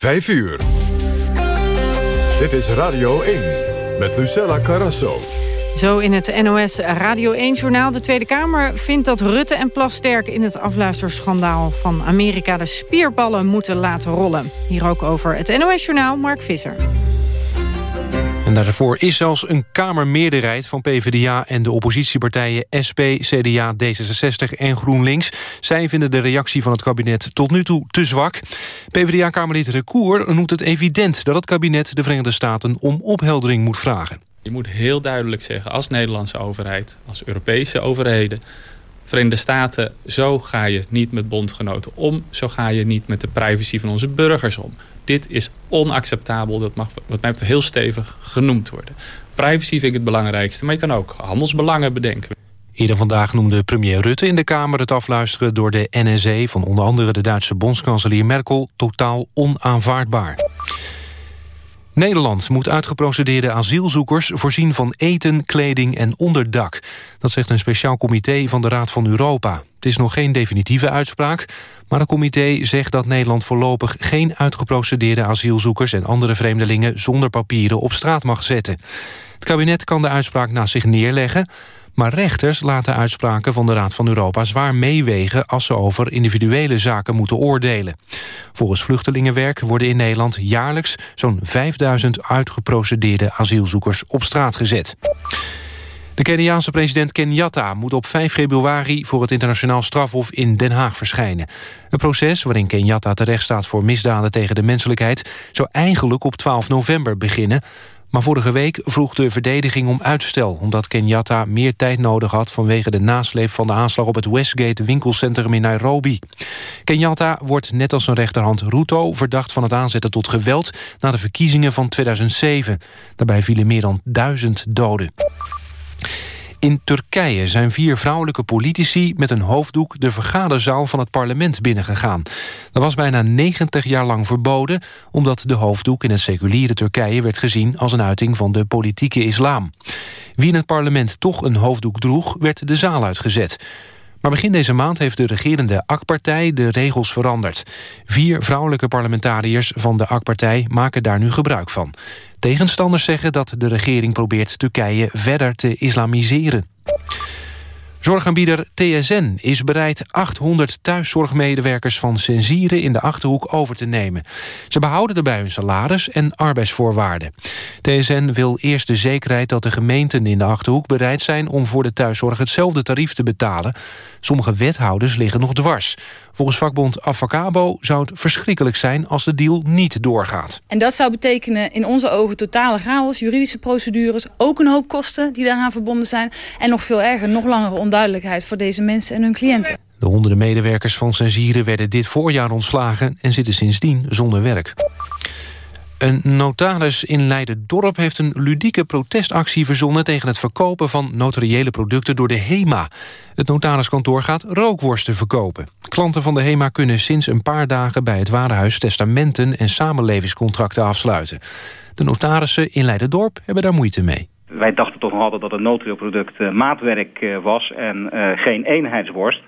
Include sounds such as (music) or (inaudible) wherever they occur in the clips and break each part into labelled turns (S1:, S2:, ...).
S1: 5 uur. Dit is Radio 1 met Lucella Carrasso.
S2: Zo in het NOS Radio 1-journaal. De Tweede Kamer vindt dat Rutte en Plasterk... in het afluisterschandaal van Amerika de spierballen moeten laten rollen. Hier ook over het NOS-journaal Mark Visser.
S3: En daarvoor is zelfs een kamermeerderheid van PvdA en de oppositiepartijen SP, CDA, D66 en GroenLinks. Zij vinden de reactie van het kabinet tot nu toe te zwak. PvdA-kamerlid Recour noemt het evident dat het kabinet de Verenigde Staten om opheldering moet vragen.
S4: Je moet heel duidelijk zeggen als Nederlandse overheid, als Europese overheden... Verenigde Staten, zo ga je niet met bondgenoten om. Zo ga je niet met de privacy van onze burgers om. Dit is onacceptabel. Dat mag wat mij betreft heel stevig genoemd worden. Privacy vind ik het belangrijkste, maar je kan ook handelsbelangen bedenken.
S3: Eerder vandaag noemde premier Rutte in de Kamer het afluisteren door de NSE... van onder andere de Duitse bondskanselier Merkel totaal onaanvaardbaar. Nederland moet uitgeprocedeerde asielzoekers voorzien van eten, kleding en onderdak. Dat zegt een speciaal comité van de Raad van Europa. Het is nog geen definitieve uitspraak, maar het comité zegt dat Nederland voorlopig geen uitgeprocedeerde asielzoekers en andere vreemdelingen zonder papieren op straat mag zetten. Het kabinet kan de uitspraak naast zich neerleggen, maar rechters laten uitspraken van de Raad van Europa zwaar meewegen als ze over individuele zaken moeten oordelen. Volgens Vluchtelingenwerk worden in Nederland jaarlijks zo'n 5000 uitgeprocedeerde asielzoekers op straat gezet. De Keniaanse president Kenyatta moet op 5 februari voor het internationaal strafhof in Den Haag verschijnen. Een proces waarin Kenyatta terecht staat voor misdaden tegen de menselijkheid zou eigenlijk op 12 november beginnen. Maar vorige week vroeg de verdediging om uitstel... omdat Kenyatta meer tijd nodig had... vanwege de nasleep van de aanslag op het Westgate winkelcentrum in Nairobi. Kenyatta wordt net als zijn rechterhand Ruto... verdacht van het aanzetten tot geweld... na de verkiezingen van 2007. Daarbij vielen meer dan duizend doden. In Turkije zijn vier vrouwelijke politici met een hoofddoek... de vergaderzaal van het parlement binnengegaan. Dat was bijna 90 jaar lang verboden... omdat de hoofddoek in het seculiere Turkije werd gezien... als een uiting van de politieke islam. Wie in het parlement toch een hoofddoek droeg... werd de zaal uitgezet. Maar begin deze maand heeft de regerende AK-partij de regels veranderd. Vier vrouwelijke parlementariërs van de AK-partij maken daar nu gebruik van. Tegenstanders zeggen dat de regering probeert Turkije verder te islamiseren. Zorgaanbieder TSN is bereid 800 thuiszorgmedewerkers van Sensieren in de Achterhoek over te nemen. Ze behouden daarbij hun salaris en arbeidsvoorwaarden. TSN wil eerst de zekerheid dat de gemeenten in de Achterhoek bereid zijn om voor de thuiszorg hetzelfde tarief te betalen. Sommige wethouders liggen nog dwars. Volgens vakbond Avacabo zou het verschrikkelijk zijn als de deal niet doorgaat.
S5: En dat zou betekenen in onze ogen totale chaos, juridische procedures, ook een hoop kosten die daaraan verbonden zijn en nog veel erger, nog langere onduidelijkheid voor deze mensen en hun cliënten.
S3: De honderden medewerkers van Sensieren werden dit voorjaar ontslagen en zitten sindsdien zonder werk. Een notaris in Leiden-Dorp heeft een ludieke protestactie verzonnen... tegen het verkopen van notariële producten door de HEMA. Het notariskantoor gaat rookworsten verkopen. Klanten van de HEMA kunnen sinds een paar dagen... bij het warenhuis testamenten en samenlevingscontracten afsluiten. De notarissen in Leiden-Dorp hebben daar moeite mee.
S6: Wij dachten toch nog altijd dat een notarieel product uh, maatwerk uh, was en uh, geen eenheidsworst.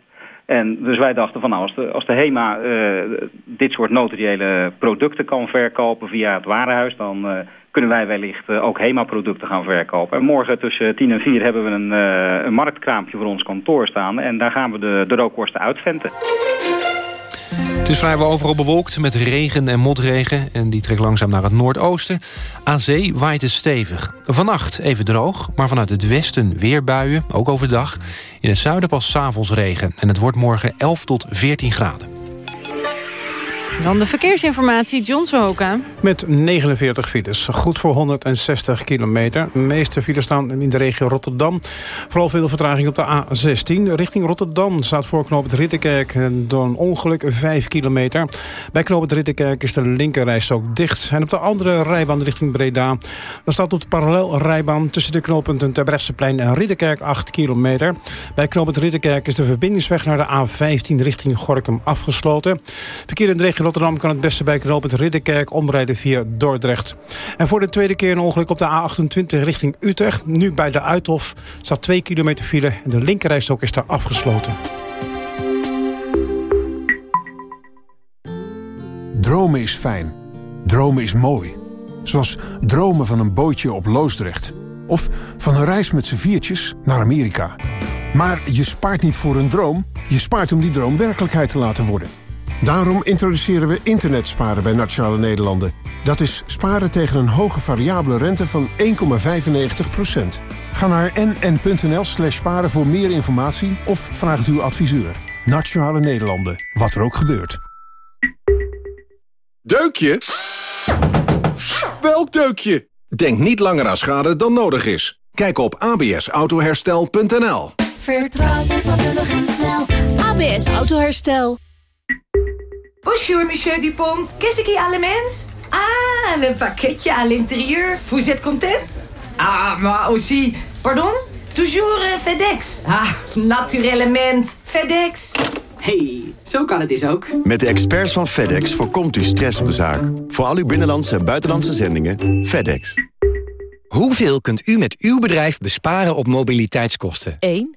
S6: En dus wij dachten van nou, als de, als de HEMA uh, dit soort notariële producten kan verkopen via het warenhuis... dan uh, kunnen wij wellicht uh, ook HEMA-producten gaan verkopen. En morgen tussen 10 en 4 hebben we een, een marktkraampje voor ons kantoor staan... en daar gaan we de, de rookworsten uitventen.
S3: Het is vrijwel overal bewolkt met regen en motregen... en die trekt langzaam naar het noordoosten. Aan zee waait het stevig. Vannacht even droog, maar vanuit het westen weer buien, ook overdag. In het zuiden pas s'avonds regen. En het wordt morgen 11 tot 14 graden.
S2: Dan de verkeersinformatie, John Sohoka.
S7: Met 49 files, goed voor 160 kilometer. De meeste files staan in de regio Rotterdam. Vooral veel vertraging op de A16. Richting Rotterdam staat voor knoop het Ridderkerk door een ongeluk 5 kilometer. Bij knoop het Ridderkerk is de linkerrijstrook dicht. En op de andere rijbaan richting Breda... dan staat op de parallelrijbaan tussen de knooppunten Terbrechtseplein en Ridderkerk 8 kilometer. Bij knoop het Ridderkerk is de verbindingsweg naar de A15 richting Gorkum afgesloten. Verkeer in de regio Rotterdam kan het beste bij knooppunt Ridderkerk omrijden via Dordrecht. En voor de tweede keer een ongeluk op de A28 richting Utrecht. Nu bij de Uithof staat 2 kilometer file en de linkerrijstok is daar afgesloten.
S8: Dromen is fijn, Dromen is mooi. Zoals dromen van een bootje op Loosdrecht. Of van een reis met z'n viertjes naar Amerika. Maar je spaart niet voor een droom. Je spaart om die droom werkelijkheid te laten worden. Daarom introduceren we internetsparen bij Nationale Nederlanden. Dat is sparen tegen een hoge variabele rente van 1,95%. Ga naar nn.nl slash sparen voor meer informatie of vraag het uw adviseur. Nationale Nederlanden, wat er ook gebeurt.
S9: Deukje? Welk deukje? Denk niet langer aan schade dan nodig is. Kijk op absautoherstel.nl
S10: Vertrouw vakkundig en snel. ABS Autoherstel.
S11: Bonjour, monsieur Dupont. Qu'est-ce qui allemand? Ah, le pakketje à l'intérieur. Vous êtes content? Ah, maar aussi... Pardon? Toujours uh, FedEx. Ah, naturellement. FedEx.
S12: Hey, zo kan het dus ook.
S13: Met de experts van FedEx voorkomt u stress op de zaak. Voor al uw binnenlandse en buitenlandse zendingen, FedEx.
S14: Hoeveel kunt u met uw bedrijf besparen op mobiliteitskosten?
S15: 1,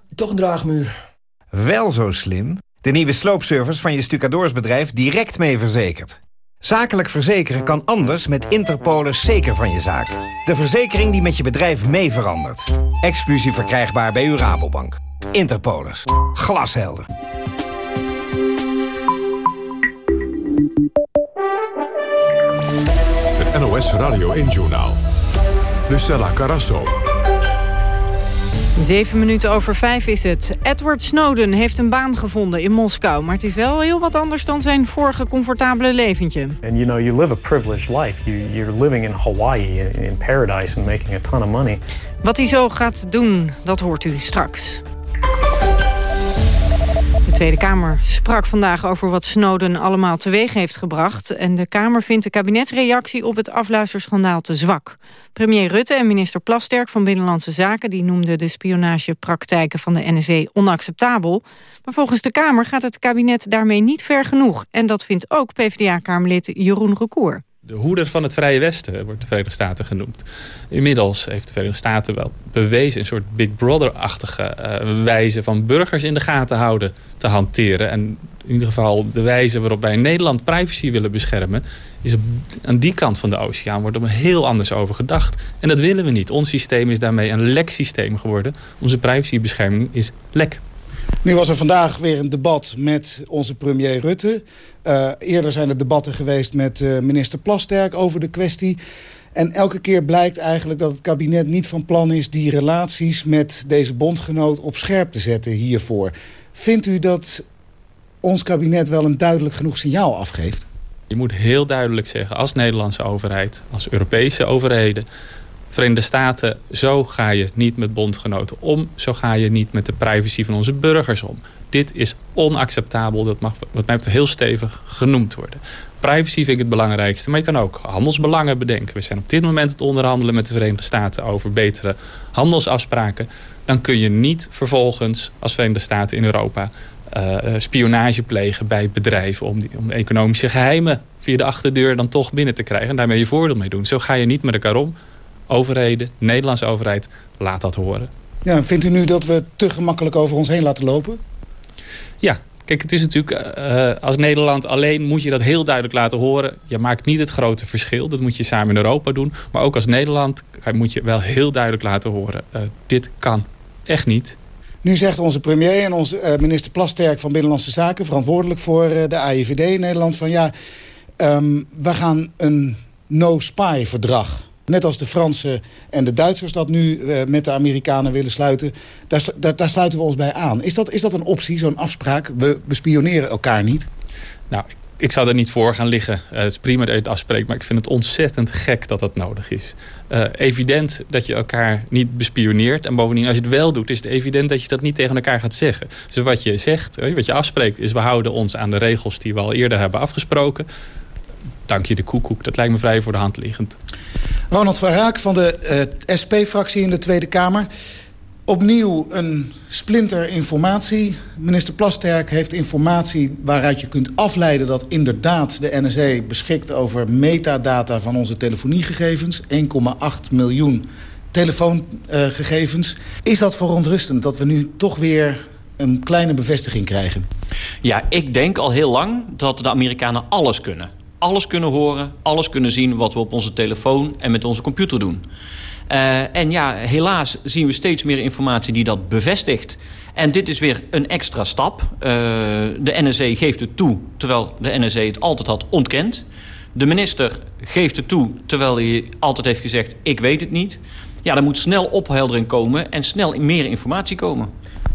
S16: toch een draagmuur.
S17: Wel zo slim. De nieuwe sloopservice van je stucadoorsbedrijf direct mee verzekerd. Zakelijk verzekeren kan anders met Interpolis zeker van je zaak. De verzekering die met je bedrijf mee verandert. Exclusief verkrijgbaar bij uw Rabobank. Interpolis. Glashelder.
S1: Het NOS Radio 1-journaal. Lucella Carasso.
S2: Zeven minuten over vijf is het. Edward Snowden heeft een baan gevonden in Moskou. Maar het is wel heel wat anders dan zijn vorige comfortabele leventje.
S18: And you know, you live a privileged life. You, you're living in Hawaii, in paradise and making a ton of money.
S2: Wat hij zo gaat doen, dat hoort u straks. De Tweede Kamer sprak vandaag over wat Snowden allemaal teweeg heeft gebracht. En de Kamer vindt de kabinetsreactie op het afluisterschandaal te zwak. Premier Rutte en minister Plasterk van Binnenlandse Zaken... die noemden de spionagepraktijken van de NSE onacceptabel. Maar volgens de Kamer gaat het kabinet daarmee niet ver genoeg. En dat vindt ook PvdA-kamerlid Jeroen Recour.
S4: De hoeder van het Vrije Westen wordt de Verenigde Staten genoemd. Inmiddels heeft de Verenigde Staten wel bewezen... een soort Big Brother-achtige uh, wijze van burgers in de gaten houden te hanteren. En in ieder geval de wijze waarop wij in Nederland privacy willen beschermen... is aan die kant van de oceaan wordt er heel anders over gedacht. En dat willen we niet. Ons systeem is daarmee een lek systeem geworden. Onze privacybescherming is lek.
S19: Nu was er vandaag weer een debat met onze premier Rutte. Uh, eerder zijn er debatten geweest met uh, minister Plasterk over de kwestie. En elke keer blijkt eigenlijk dat het kabinet niet van plan is... die relaties met deze bondgenoot op scherp te zetten hiervoor. Vindt u dat ons kabinet wel een duidelijk genoeg signaal afgeeft?
S4: Je moet heel duidelijk zeggen, als Nederlandse overheid, als Europese overheden... Verenigde Staten, zo ga je niet met bondgenoten om. Zo ga je niet met de privacy van onze burgers om. Dit is onacceptabel. Dat mag wat mij betreft heel stevig genoemd worden. Privacy vind ik het belangrijkste. Maar je kan ook handelsbelangen bedenken. We zijn op dit moment het onderhandelen met de Verenigde Staten over betere handelsafspraken. Dan kun je niet vervolgens als Verenigde Staten in Europa uh, spionage plegen bij bedrijven om, die, om economische geheimen via de achterdeur dan toch binnen te krijgen en daarmee je voordeel mee doen. Zo ga je niet met elkaar om overheden, de Nederlandse overheid, laat dat horen.
S19: Ja, vindt u nu dat we te gemakkelijk over ons heen laten lopen?
S4: Ja, kijk, het is natuurlijk, uh, als Nederland alleen moet je dat heel duidelijk laten horen. Je maakt niet het grote verschil, dat moet je samen in Europa doen. Maar ook als Nederland moet je wel heel duidelijk laten horen. Uh, dit kan echt niet.
S19: Nu zegt onze premier en onze uh, minister Plasterk van Binnenlandse Zaken... verantwoordelijk voor de AIVD in Nederland... van ja, um, we gaan een no-spy-verdrag net als de Fransen en de Duitsers dat nu uh, met de Amerikanen willen sluiten. Daar, daar, sluiten we ons bij aan. Is dat, is dat een optie, zo'n afspraak? We bespioneren elkaar niet?
S4: Nou, ik, zou er niet voor gaan liggen. Uh, het is prima dat je het afspreekt, maar ik vind het ontzettend gek dat dat nodig is. Uh, evident dat je elkaar niet bespioneert. En bovendien, als je het wel doet, is het evident dat je dat niet tegen elkaar gaat zeggen. Dus wat je zegt, wat je afspreekt, is we houden ons aan de regels die we al eerder hebben afgesproken dankje de koekoek. Dat lijkt me vrij voor de hand liggend.
S19: Ronald van Raak van de uh, SP-fractie in de Tweede Kamer. Opnieuw een splinter informatie. Minister Plasterk heeft informatie waaruit je kunt afleiden... dat inderdaad de NSE beschikt over metadata van onze telefoniegegevens. 1,8 miljoen telefoongegevens. Is dat verontrustend dat we nu toch weer een kleine bevestiging krijgen?
S20: Ja, ik denk al heel lang dat de Amerikanen alles kunnen. Alles kunnen horen, alles kunnen zien wat we op onze telefoon en met onze computer doen. Uh, en ja, helaas zien we steeds meer informatie die dat bevestigt. En dit is weer een extra stap. Uh, de NSE geeft het toe, terwijl de NSE het altijd had ontkend. De minister geeft het toe, terwijl hij altijd heeft gezegd... ik weet het niet. Ja, er moet snel opheldering komen en snel meer informatie komen.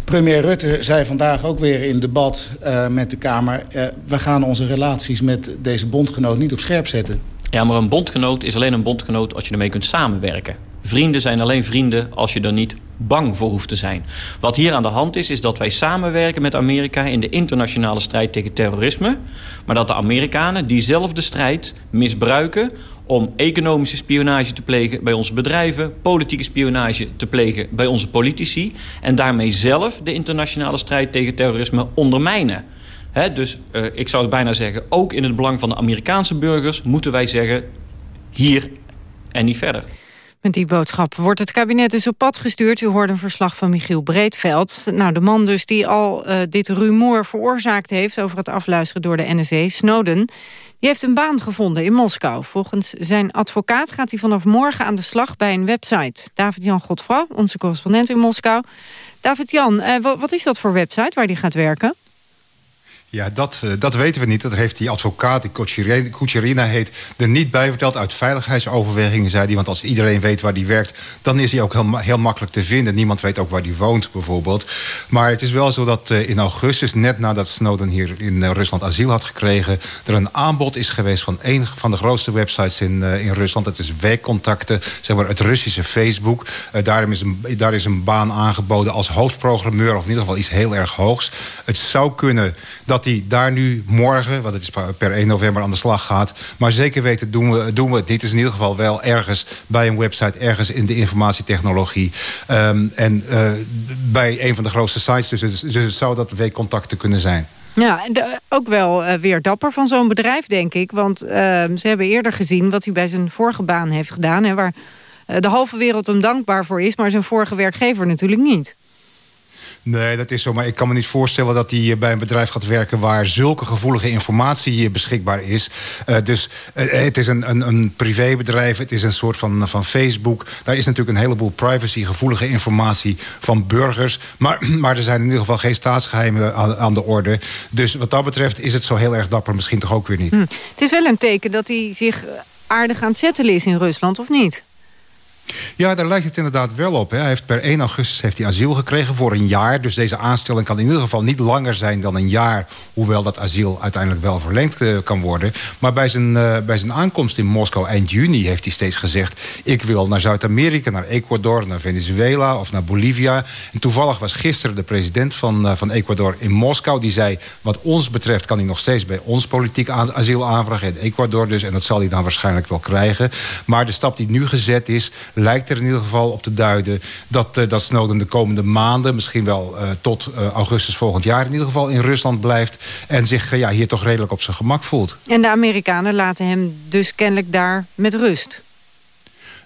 S19: Premier Rutte zei vandaag ook weer in debat uh, met de Kamer... Uh, we gaan onze relaties met deze bondgenoot niet op scherp zetten.
S20: Ja, maar een bondgenoot is alleen een bondgenoot als je ermee kunt samenwerken. Vrienden zijn alleen vrienden als je er niet bang voor hoeft te zijn. Wat hier aan de hand is, is dat wij samenwerken met Amerika... in de internationale strijd tegen terrorisme. Maar dat de Amerikanen diezelfde strijd misbruiken om economische spionage te plegen bij onze bedrijven... politieke spionage te plegen bij onze politici... en daarmee zelf de internationale strijd tegen terrorisme ondermijnen. Dus uh, ik zou bijna zeggen, ook in het belang van de Amerikaanse burgers... moeten wij zeggen, hier en niet verder.
S2: Met die boodschap wordt het kabinet dus op pad gestuurd. U hoorde een verslag van Michiel Breedveld. Nou, de man dus die al uh, dit rumoer veroorzaakt heeft... over het afluisteren door de NSE, Snowden... die heeft een baan gevonden in Moskou. Volgens zijn advocaat gaat hij vanaf morgen aan de slag bij een website. David-Jan Godfra, onze correspondent in Moskou. David-Jan, uh, wat is dat voor website waar hij gaat werken?
S21: Ja, dat, uh, dat weten we niet. Dat heeft die advocaat, die Kucherina heet, er niet bij verteld. Uit veiligheidsoverwegingen zei hij. Want als iedereen weet waar die werkt, dan is hij ook heel, heel makkelijk te vinden. Niemand weet ook waar die woont, bijvoorbeeld. Maar het is wel zo dat uh, in augustus, net nadat Snowden hier in uh, Rusland asiel had gekregen... er een aanbod is geweest van een van de grootste websites in, in Rusland. Dat is Werkcontacten, zeg maar het Russische Facebook. daar, is een, daar is een baan aangeboden als hoofdprogrammeur... of in ieder geval iets heel erg hoogs. Het zou kunnen dat hij daar nu morgen, want het is per 1 november aan de slag gaat. Maar zeker weten doen we, doen we dit is in ieder geval wel ergens bij een website, ergens in de informatietechnologie. Um, en uh, bij een van de grootste sites, dus, dus, het zou dat weekcontacten kunnen zijn.
S2: Ja, ook wel uh, weer dapper van zo'n bedrijf, denk ik. Want uh, ze hebben eerder gezien wat hij bij zijn vorige baan heeft gedaan... Hè, waar uh, de halve wereld hem dankbaar voor is... maar zijn vorige werkgever natuurlijk niet.
S21: Nee, dat is zo. Maar ik kan me niet voorstellen dat hij bij een bedrijf gaat werken... waar zulke gevoelige informatie beschikbaar is. Uh, dus het is een, een, een privébedrijf. Het is een soort van, van Facebook. Daar is natuurlijk een heleboel privacygevoelige informatie van burgers. Maar, (clears throat) maar er zijn in ieder geval geen staatsgeheimen aan, aan, de orde. Dus wat dat betreft is het zo heel erg dapper misschien toch ook weer niet. Hm.
S2: Het is wel een teken dat hij zich aardig aan het zetten is in Rusland, of niet?
S21: Ja, daar lijkt het inderdaad wel op. Hè. Hij heeft per 1 augustus heeft hij asiel gekregen voor een jaar. Dus deze aanstelling kan in ieder geval niet langer zijn dan een jaar. Hoewel dat asiel uiteindelijk wel verlengd uh, kan worden. Maar bij zijn, uh, bij zijn aankomst in Moskou eind juni heeft hij steeds gezegd... ik wil naar Zuid-Amerika, naar Ecuador, naar Venezuela of naar Bolivia. En toevallig was gisteren de president van, uh, van Ecuador in Moskou. Die zei, wat ons betreft kan hij nog steeds bij ons politiek asiel aanvragen. In Ecuador dus. En dat zal hij dan waarschijnlijk wel krijgen. Maar de stap die nu gezet is lijkt er in ieder geval op te duiden... dat, uh, dat Snowden de komende maanden, misschien wel uh, tot uh, augustus volgend jaar... in ieder geval in Rusland blijft en zich ja, hier toch redelijk op zijn gemak voelt.
S2: En de Amerikanen laten hem dus kennelijk daar met rust?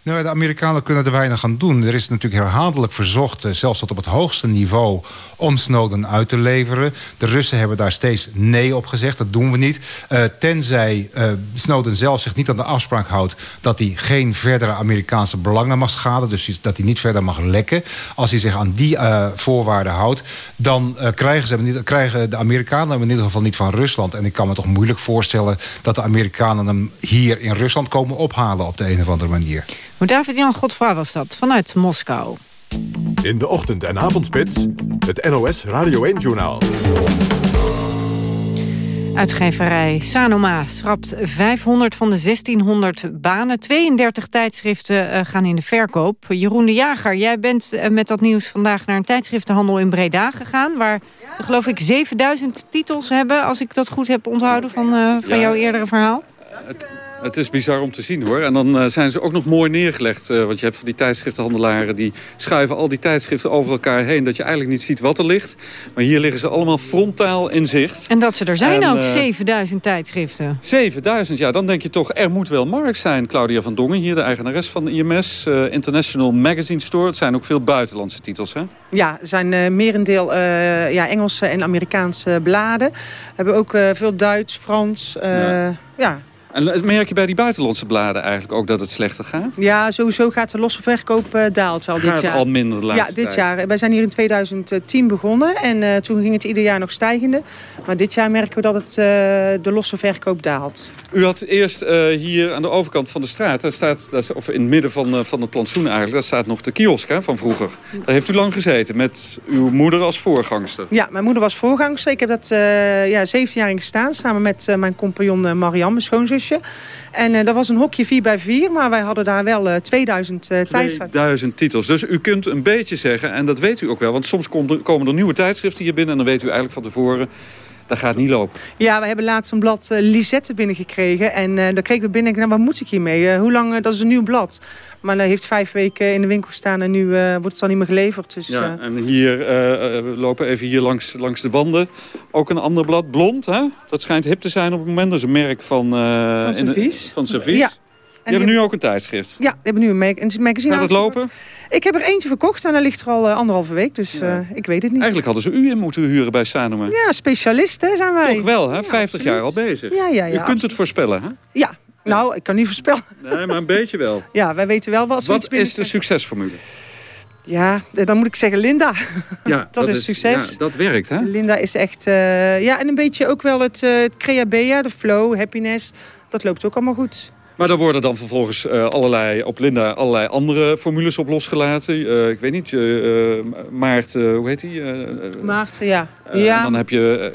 S21: Nou, de Amerikanen kunnen er weinig aan doen. Er is natuurlijk herhaaldelijk verzocht, zelfs tot op het hoogste niveau... om Snowden uit te leveren. De Russen hebben daar steeds nee op gezegd. Dat doen we niet. Uh, tenzij uh, Snowden zelf zich niet aan de afspraak houdt... dat hij geen verdere Amerikaanse belangen mag schaden. Dus dat hij niet verder mag lekken. Als hij zich aan die voorwaarden houdt... dan krijgen, ze niet, krijgen de Amerikanen hem in ieder geval niet van Rusland. En ik kan me toch moeilijk voorstellen... dat de Amerikanen hem hier in Rusland komen ophalen... op de een of andere manier.
S2: David-Jan Godfra was dat, vanuit Moskou.
S1: In de ochtend- en avondspits, het NOS Radio 1-journaal.
S2: Uitgeverij Sanoma schrapt 500 van de 1600 banen. 32 tijdschriften uh, gaan in de verkoop. Jeroen de Jager, jij bent uh, met dat nieuws vandaag naar een tijdschriftenhandel in Breda gegaan... waar ze geloof ik 7000 titels hebben, als ik dat goed heb onthouden van, uh, van jouw eerdere verhaal.
S22: het, het is bizar om te zien hoor. En dan eh, zijn ze ook nog mooi neergelegd. eh, want je hebt van die tijdschriftenhandelaren... die schuiven al die tijdschriften over elkaar heen... dat je eigenlijk niet ziet wat er ligt. Maar hier liggen ze allemaal frontaal in zicht.
S2: En dat ze er zijn
S22: En,
S2: ook,
S22: eh,
S2: 7000 tijdschriften.
S22: 7000, ja, dan denk je toch, er moet wel markt zijn. Claudia van Dongen, hier de eigenares van de IMS. eh, International Magazine Store. Het zijn ook veel buitenlandse titels, hè?
S23: Ja, er zijn eh, merendeel eh, ja, Engelse en Amerikaanse bladen. We hebben ook eh, veel Duits, Frans. eh,
S22: Ja.
S23: ja.
S22: En merk je bij die buitenlandse bladen eigenlijk ook dat het slechter gaat?
S23: Ja, sowieso gaat de losse verkoop eh, daalt al dit
S22: Gaat
S23: jaar.
S22: al minder de laatste
S23: Ja, dit
S22: tijd.
S23: jaar. Wij zijn hier in 2010 begonnen en eh, toen ging het ieder jaar nog stijgende. Maar dit jaar merken we dat het, eh, de losse verkoop daalt.
S22: U had eerst hier aan de overkant van de straat, daar staat, of in het midden van, van het plantsoen eigenlijk, daar staat nog de kiosk hè, van vroeger. Daar heeft u lang gezeten met uw moeder als voorgangster.
S23: Ja, mijn moeder was voorgangster. Ik heb dat ja, 17 jaar in gestaan, samen met mijn compagnon Marianne, mijn En eh, dat was een hokje 4 bij 4 maar wij hadden daar wel eh 2000 eh tijdschriften.
S22: 2000 titels. Dus u kunt een beetje zeggen, en dat weet u ook wel, want soms komt er- komen er nieuwe tijdschriften hier binnen en dan weet u eigenlijk van tevoren, dat gaat niet lopen.
S23: Ja, we hebben laatst een blad eh, Lisette binnengekregen. En eh daar kregen we binnen en nou, wat moet ik hiermee? Eh, hoe lang? dat is een nieuw blad. Maar dat heeft vijf weken in de winkel staan en nu eh, wordt het dan niet meer geleverd. Dus,
S22: Ja, en hier, we lopen even hier langs, langs de wanden. Ook een ander blad, Blond, hè? Dat schijnt hip te zijn op het moment. Dat is een merk van... eh,
S23: Van Servies.
S22: Van Servies.
S23: Ja.
S22: Die hebben nu ook een tijdschrift.
S23: Ja, we hebben nu een, mag een magazine
S22: Gaat het lopen?
S23: Ik heb er eentje verkocht en dat ligt er al eh, anderhalve week. Dus eh, ik weet het niet.
S22: Eigenlijk hadden ze u in moeten huren bij Sanoma.
S23: Ja, specialisten zijn wij.
S22: Toch wel, hè? 50 jaar al bezig.
S23: Ja, ja, ja.
S22: U kunt het voorspellen, hè?
S23: Ja, nou, ik kan niet voorspellen.
S22: Nee, maar een beetje wel. (laughs)
S23: Ja, wij weten wel wat
S22: Wat is de succesformule?
S23: Ja, dan moet ik zeggen Linda. (laughs)
S22: Ja,
S23: dat, is succes.
S22: Ja, dat werkt, hè?
S23: Linda is echt... eh, ja, en een beetje ook wel het, eh het Creabea, de flow, happiness. Dat loopt ook allemaal goed.
S22: Maar daar worden dan vervolgens eh, allerlei, op Linda allerlei andere formules op losgelaten. Eh, ik weet niet, eh, Maart, hoe heet die?
S23: Maarten, ja. ja.
S22: En dan heb je...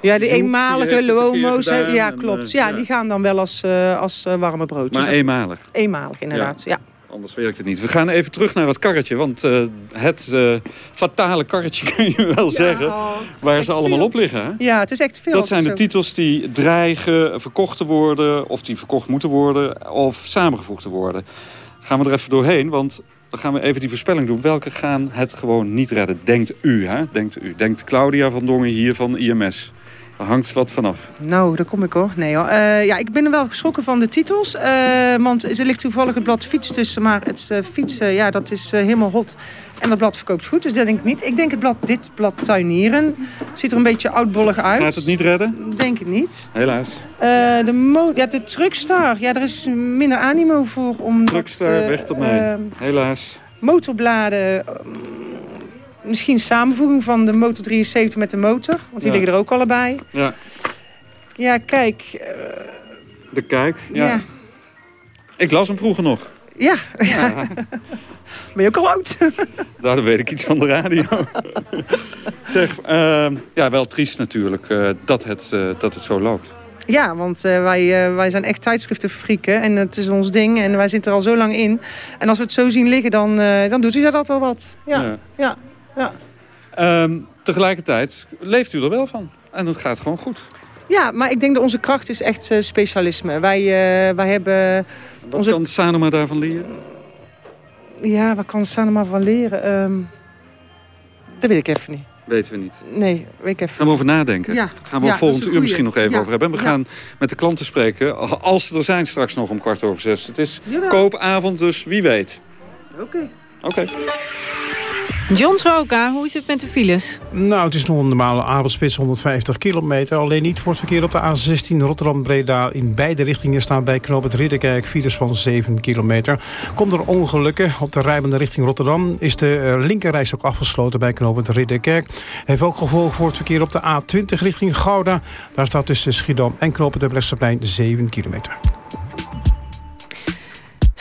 S23: ja,
S22: die
S23: eenmalige Luomo's. Ja, klopt. Ja, die gaan dan wel als, als warme broodjes.
S22: maar eenmalig.
S23: Eenmalig, inderdaad. Ja.
S22: Anders werkt het niet. We gaan even terug naar het karretje. Want eh, het eh, fatale karretje (laughs) kun je wel zeggen. Waar ze allemaal op liggen. Hè?
S23: Ja, het is echt veel.
S22: Dat zijn de titels die dreigen verkocht te worden. Of die verkocht moeten worden. Of samengevoegd te worden. Gaan we er even doorheen. Want dan gaan we even die voorspelling doen. Welke gaan het gewoon niet redden? Denkt u, hè? Denkt u. Denkt Claudia van Dongen hier van IMS. Hangt wat vanaf.
S23: Nou, daar kom ik hoor. Nee hoor. Eh, ja, ik ben er wel geschrokken van de titels. eh, want er ligt toevallig het blad fiets tussen. Maar het eh, fietsen, ja, dat is helemaal hot. En dat blad verkoopt goed, dus dat denk ik niet. Ik denk het blad, dit blad tuinieren. Ziet er een beetje oudbollig uit.
S22: Gaat het niet redden?
S23: Denk ik niet.
S22: Helaas.
S23: De, mo ja, de Truckstar. Ja, er is minder animo voor om...
S22: Truckstar, weg ermee.
S23: eh,
S22: Helaas.
S23: motorbladen. Misschien samenvoeging van de motor 73 met de motor. Want die
S22: Ja.
S23: liggen er ook allebei.
S22: Ja,
S23: Ja, kijk. eh,
S22: de kijk. Ja.
S23: ja.
S22: Ik las hem vroeger nog.
S23: Ja. (laughs) ben je ook al oud? (laughs)
S22: Daar weet ik iets van de radio. (laughs) zeg, ehm, ja, wel triest natuurlijk eh, dat, het, eh, dat het zo loopt.
S23: ja, want wij, wij zijn echt tijdschriftenfrieken. En het is ons ding. En wij zitten er al zo lang in. En als we het zo zien liggen, dan, eh, dan doet u dat wel wat. Ja,
S22: Ja.
S23: ja, ja.
S22: Ehm, tegelijkertijd leeft u er wel van. En het gaat gewoon goed.
S23: Ja, maar ik denk dat onze kracht is echt eh, specialisme. Wij, eh, wij hebben...
S22: Wat kan Sanoma daarvan leren?
S23: Ja, waar kan Sanoma van leren? Ehm, dat weet ik even niet.
S22: Weten we niet.
S23: Nee, weet ik even
S22: Gaan we over nadenken?
S23: Ja.
S22: Gaan we
S23: Ja,
S22: volgend
S23: dat
S22: uur misschien nog even
S23: Ja.
S22: over hebben. En we gaan met de klanten spreken. Als ze er zijn straks nog om kwart over zes. Het is
S23: Jawel.
S22: koopavond, dus wie weet.
S23: Oké.
S22: Oké.
S2: John Sroka, hoe is het met de files?
S7: Nou, het is nog een normale avondspits, 150 kilometer. Alleen niet voor het verkeer op de A16 Rotterdam-Breda. In beide richtingen staan bij Knoop Ridderkerk files van 7 kilometer. Komt er ongelukken. Op de rijbende richting Rotterdam is de eh, linkerreis ook afgesloten bij Knoop Ridderkerk. Heeft ook gevolgen voor het verkeer op de A20 richting Gouda. Daar staat tussen Schiedam en Knoop het Bresseplein 7 kilometer.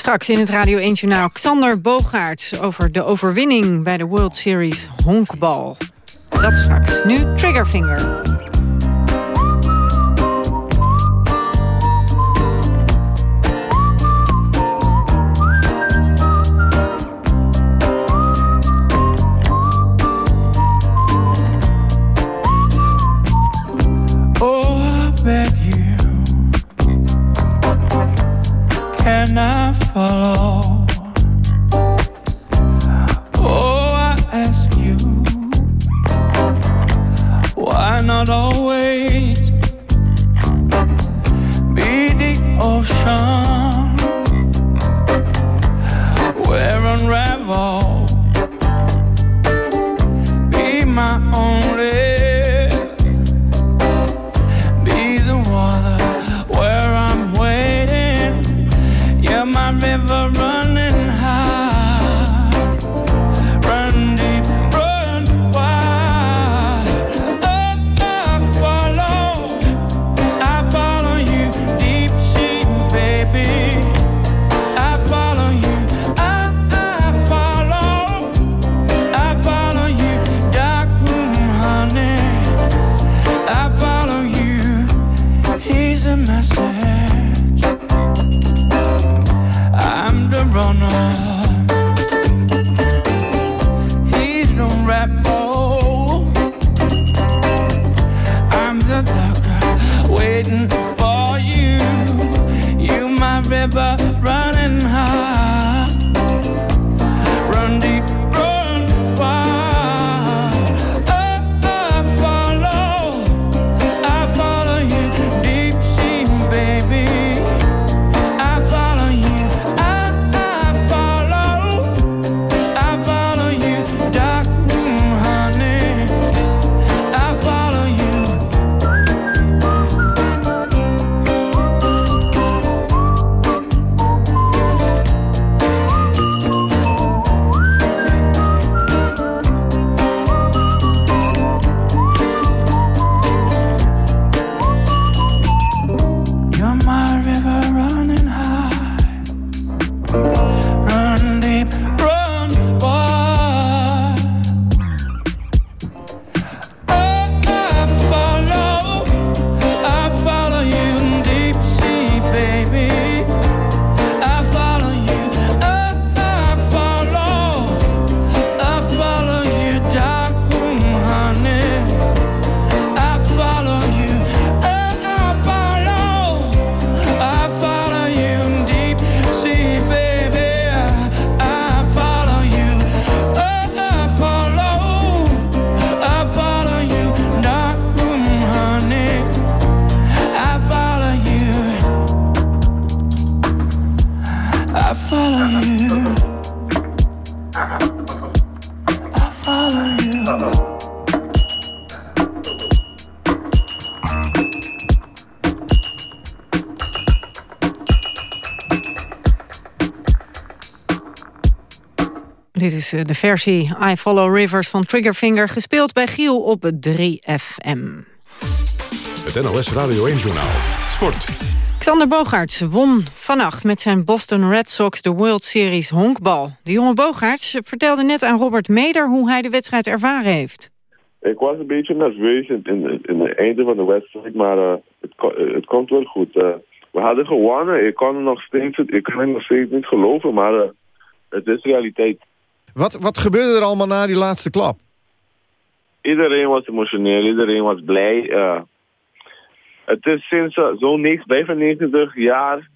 S2: Straks in het Radio 1 Journaal Xander Bogaerts... over de overwinning bij de World Series honkbal. Dat straks. Nu Triggerfinger.
S24: Oh,
S25: Follow. Oh, I ask you, why not always be the ocean where unravel?
S2: Is eh, de versie I Follow Rivers van Triggerfinger... gespeeld bij Giel op 3FM.
S1: Het NOS Radio 1-journaal. Sport.
S2: Xander Bogaerts won vannacht met zijn Boston Red Sox de World Series honkbal. De jonge Bogaerts vertelde net aan Robert Meder hoe hij de wedstrijd ervaren heeft.
S26: Ik was een beetje nerveus in, in, in het einde van de wedstrijd, maar eh, het, eh, het komt wel goed. We hadden gewonnen. Ik kan, het nog steeds, ik kan nog steeds niet geloven, maar het is realiteit.
S24: Wat, wat gebeurde er allemaal na die laatste klap?
S26: Iedereen was emotioneel, iedereen was blij. eh. het is sinds eh, zo'n 95 jaar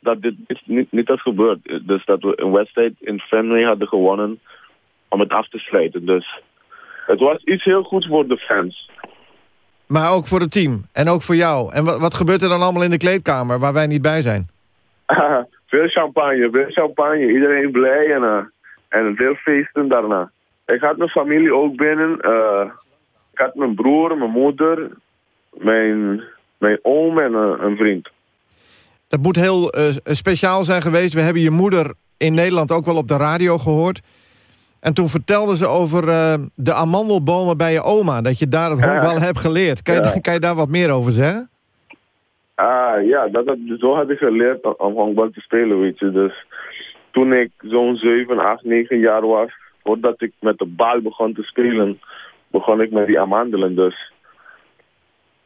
S26: dat dit niet, niet, is gebeurd. Dus dat we een wedstrijd in Fenway hadden gewonnen om het af te sluiten. Dus het was iets heel goeds voor de fans.
S24: Maar ook voor het team. En ook voor jou. En wat, wat gebeurt er dan allemaal in de kleedkamer waar wij niet bij zijn? (laughs)
S26: veel champagne, veel champagne. Iedereen blij en, eh, en veel feesten daarna. Ik had mijn familie ook binnen. eh, ik had mijn broer, mijn moeder, mijn, mijn oom en eh, een vriend.
S24: Dat moet heel eh, speciaal zijn geweest. We hebben je moeder in Nederland ook wel op de radio gehoord. En toen vertelde ze over de amandelbomen bij je oma. Dat je daar het honkbal hebt geleerd. Kan je, kan je daar wat meer over zeggen?
S26: Ah, ja, dat, dat, zo had ik geleerd om- om honkbal te spelen, weet je. Dus toen ik zo'n 7, 8, 9 jaar was, voordat ik met de bal begon te spelen, begon ik met die amandelen. Dus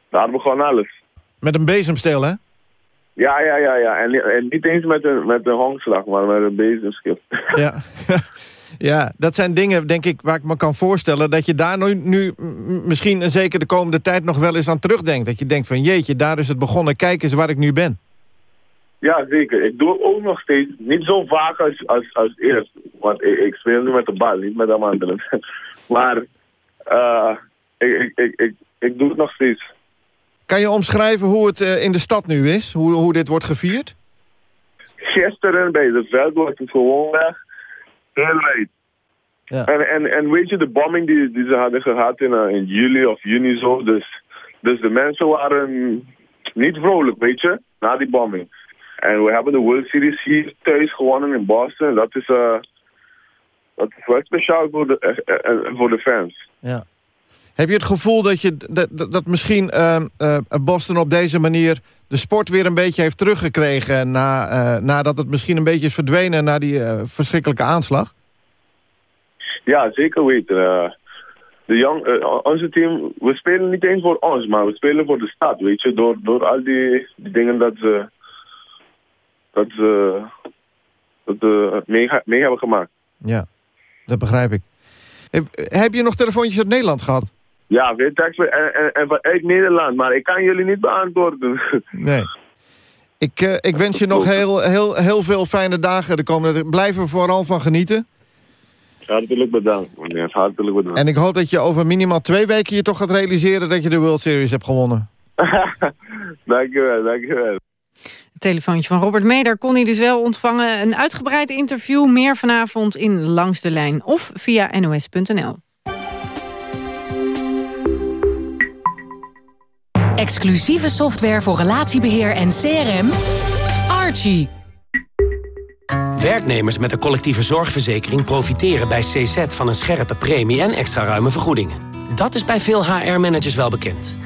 S26: daar begon alles.
S24: Met een bezemsteel, hè?
S26: Ja, ja, ja, ja. En, en niet eens met een, met een honkslag, maar met een bezemschip. (laughs)
S24: Ja. (laughs) ja, dat zijn dingen, denk ik, waar ik me kan voorstellen... dat je daar nu, nu misschien en zeker de komende tijd nog wel eens aan terugdenkt. Dat je denkt van, jeetje, daar is het begonnen. Kijk eens waar ik nu ben.
S26: Ja, zeker. Ik doe het ook nog steeds. Niet zo vaak als, als, als eerst. Want ik, ik speel nu met de bal, niet met de anderen. (laughs) maar uh, ik, ik, ik, ik, doe het nog steeds.
S24: Kan je omschrijven hoe het uh, in de stad nu is? Hoe, hoe dit wordt gevierd?
S26: Gisteren bij de veld was het gewoon weg. Heel wijd.
S24: Ja.
S26: En, en, en weet je, de bombing die, die ze hadden gehad in, uh, in juli of juni zo. Dus, dus de mensen waren niet vrolijk, weet je, na die bombing. En we hebben de World Series hier thuis gewonnen in Boston. Dat is, uh, dat is wel speciaal voor de, uh, voor de fans.
S24: Ja. Heb je het gevoel dat, je, dat, dat misschien uh, Boston op deze manier de sport weer een beetje heeft teruggekregen... Na, nadat het misschien een beetje is verdwenen na die verschrikkelijke aanslag?
S26: Ja, zeker weten. de young, onze team, we spelen niet eens voor ons, maar we spelen voor de stad, weet je. Door, door al die, die dingen dat ze, dat ze, dat ze mee, mee hebben gemaakt.
S24: Ja, dat begrijp ik. Heb, heb je nog telefoontjes uit Nederland gehad?
S26: Ja, weer tekst en, en, en vanuit Nederland, maar ik kan jullie niet beantwoorden. (laughs)
S24: Nee. Ik, uh, ik wens je nog heel, heel, heel veel fijne dagen de komende Blijf er vooral van genieten.
S26: Hartelijk bedankt, meneer. Hartelijk bedankt.
S24: En ik hoop dat je over minimaal twee weken je toch gaat realiseren... dat je de World Series hebt gewonnen. (laughs)
S26: dankjewel, dankjewel.
S2: Telefoontje van Robert Meder kon hij dus wel ontvangen. Een uitgebreid interview, meer vanavond in Langs de Lijn of via nos.nl.
S27: Exclusieve software voor relatiebeheer en CRM. Archie.
S28: Werknemers met een collectieve zorgverzekering profiteren bij CZ van een scherpe premie en extra ruime vergoedingen. Dat is bij veel HR-managers wel bekend.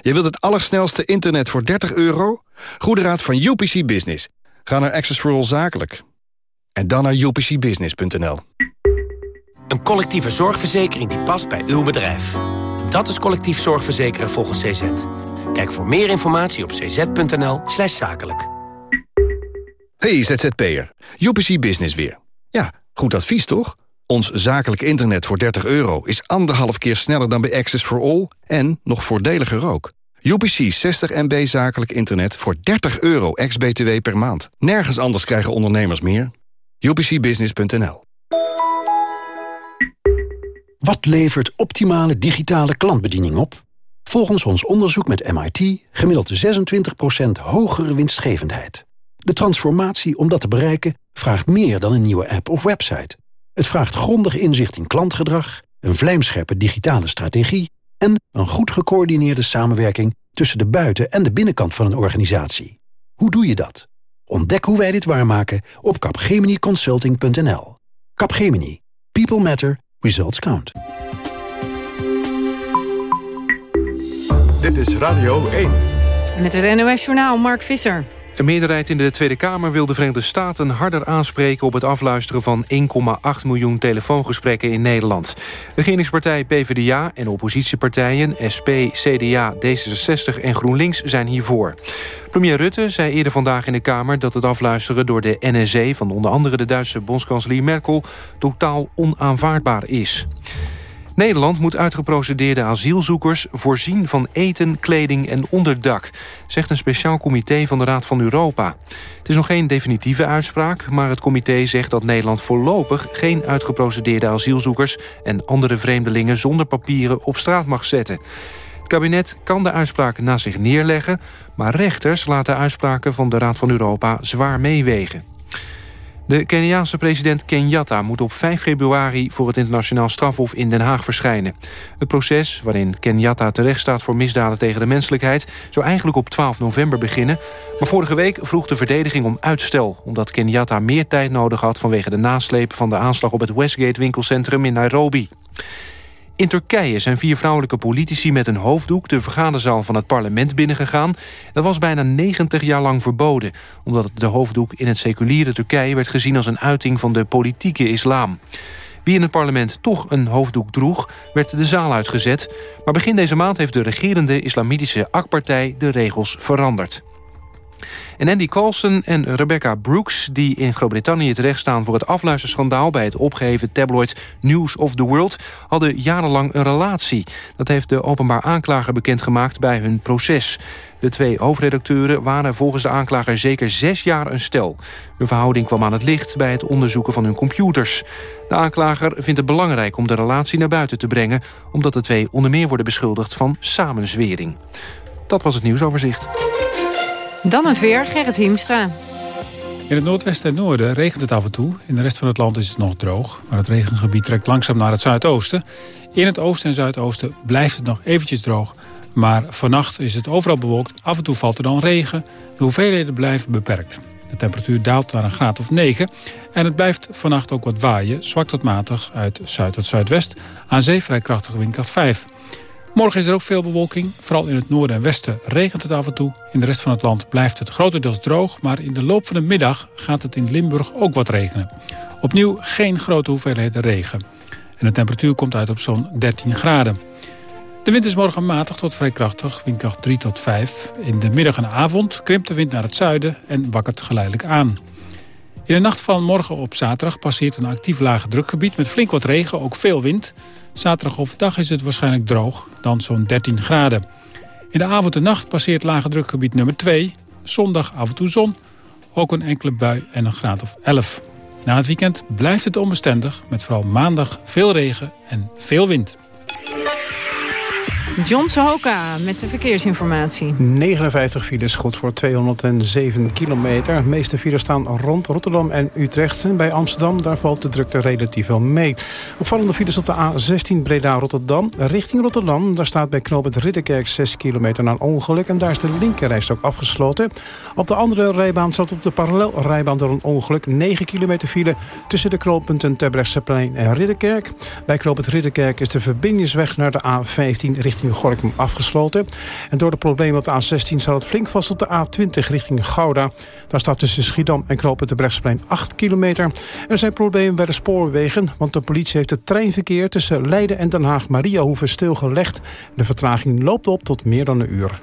S29: Je wilt het allersnelste internet voor 30 euro? Goede raad van UPC Business. Ga naar Access for All Zakelijk. En dan naar upcbusiness.nl.
S28: Een collectieve zorgverzekering die past bij uw bedrijf. Dat is collectief zorgverzekeren volgens CZ. Kijk voor meer informatie op cz.nl slash zakelijk.
S29: Hey ZZP'er, UPC Business weer. Ja, goed advies toch? Ons zakelijk internet voor 30 euro is anderhalf keer sneller dan bij Access for All... en nog voordeliger ook. UPC 60 MB zakelijk internet voor 30 euro ex-BTW per maand. Nergens anders krijgen ondernemers meer. UPCbusiness.nl
S30: Wat levert optimale digitale klantbediening op? Volgens ons onderzoek met MIT gemiddeld 26% hogere winstgevendheid. De transformatie om dat te bereiken vraagt meer dan een nieuwe app of website. Het vraagt grondig inzicht in klantgedrag, een vlijmscherpe digitale strategie... en een goed gecoördineerde samenwerking tussen de buiten- en de binnenkant van een organisatie. Hoe doe je dat? Ontdek hoe wij dit waarmaken op capgeminiconsulting.nl. Capgemini. People matter. Results count.
S1: Dit is Radio 1.
S2: Met het NOS-journaal Mark Visser.
S3: Een meerderheid in de Tweede Kamer wil de Verenigde Staten harder aanspreken op het afluisteren van 1,8 miljoen telefoongesprekken in Nederland. Regeringspartij PvdA en oppositiepartijen SP, CDA, D66 en GroenLinks zijn hiervoor. Premier Rutte zei eerder vandaag in de Kamer dat het afluisteren door de NSE van onder andere de Duitse bondskanselier Merkel totaal onaanvaardbaar is. Nederland moet uitgeprocedeerde asielzoekers voorzien van eten, kleding en onderdak, zegt een speciaal comité van de Raad van Europa. Het is nog geen definitieve uitspraak, maar het comité zegt dat Nederland voorlopig geen uitgeprocedeerde asielzoekers en andere vreemdelingen zonder papieren op straat mag zetten. Het kabinet kan de uitspraak naast zich neerleggen, maar rechters laten uitspraken van de Raad van Europa zwaar meewegen. De Keniaanse president Kenyatta moet op 5 februari... voor het internationaal strafhof in Den Haag verschijnen. Het proces, waarin Kenyatta terecht staat voor misdaden tegen de menselijkheid... zou eigenlijk op 12 november beginnen. Maar vorige week vroeg de verdediging om uitstel... omdat Kenyatta meer tijd nodig had... vanwege de nasleep van de aanslag op het Westgate winkelcentrum in Nairobi. In Turkije zijn vier vrouwelijke politici met een hoofddoek... de vergaderzaal van het parlement binnengegaan. Dat was bijna 90 jaar lang verboden... omdat de hoofddoek in het seculiere Turkije... werd gezien als een uiting van de politieke islam. Wie in het parlement toch een hoofddoek droeg, werd de zaal uitgezet. Maar begin deze maand heeft de regerende islamitische AK-partij de regels veranderd. En Andy Coulson en Rebecca Brooks... die in Groot-Brittannië terechtstaan voor het afluisterschandaal... bij het opgeheven tabloid News of the World... hadden jarenlang een relatie. Dat heeft de openbaar aanklager bekendgemaakt bij hun proces. De twee hoofdredacteuren waren volgens de aanklager zeker zes jaar een stel. Hun verhouding kwam aan het licht bij het onderzoeken van hun computers. De aanklager vindt het belangrijk om de relatie naar buiten te brengen... omdat de twee onder meer worden beschuldigd van samenzwering. Dat was het nieuwsoverzicht.
S2: Dan het weer, Gerrit Hiemstra.
S31: In het noordwesten en noorden regent het af en toe. In de rest van het land is het nog droog. Maar het regengebied trekt langzaam naar het zuidoosten. In het oosten en zuidoosten blijft het nog eventjes droog. Maar vannacht is het overal bewolkt. Af en toe valt er dan regen. De hoeveelheden blijven beperkt. De temperatuur daalt naar een graad of 9. En het blijft vannacht ook wat waaien. Zwak tot matig uit zuid tot zuidwest. Aan zee vrij krachtige windkracht 5. Morgen is er ook veel bewolking. Vooral in het noorden en westen regent het af en toe. In de rest van het land blijft het grotendeels droog... maar in de loop van de middag gaat het in Limburg ook wat regenen. Opnieuw geen grote hoeveelheden regen. En de temperatuur komt uit op zo'n 13 graden. De wind is morgen matig tot vrij krachtig, windkracht 3 tot 5. In de middag en avond krimpt de wind naar het zuiden en wakkert geleidelijk aan. In de nacht van morgen op zaterdag passeert een actief lage drukgebied... met flink wat regen, ook veel wind. Zaterdag overdag is het waarschijnlijk droog, dan zo'n 13 graden. In de avond en nacht passeert lage drukgebied nummer 2. Zondag af en toe zon, ook een enkele bui en een graad of 11. Na het weekend blijft het onbestendig, met vooral maandag veel regen en veel wind.
S2: John Sohoka met de verkeersinformatie.
S7: 59 files, goed voor 207 kilometer. De meeste files staan rond Rotterdam en Utrecht. En bij Amsterdam, daar valt de drukte relatief wel mee. Opvallende files op de A16 Breda-Rotterdam. Richting Rotterdam, daar staat bij knooppunt Ridderkerk 6 kilometer na een ongeluk. En daar is de linkerrijst ook afgesloten. Op de andere rijbaan staat op de parallelrijbaan door een ongeluk. 9 kilometer file tussen de knooppunten Terbrechtseplein en Ridderkerk. Bij knooppunt Ridderkerk is de verbindingsweg naar de A15 richting Gorkum afgesloten. En door de problemen op de A16 staat het flink vast op de A20 richting Gouda. Daar staat tussen Schiedam en Knopen de Brechtseplein 8 kilometer. Er zijn problemen bij de spoorwegen, want de politie heeft het treinverkeer tussen Leiden en Den Haag Mariahoeven stilgelegd. De vertraging loopt op tot meer dan een uur.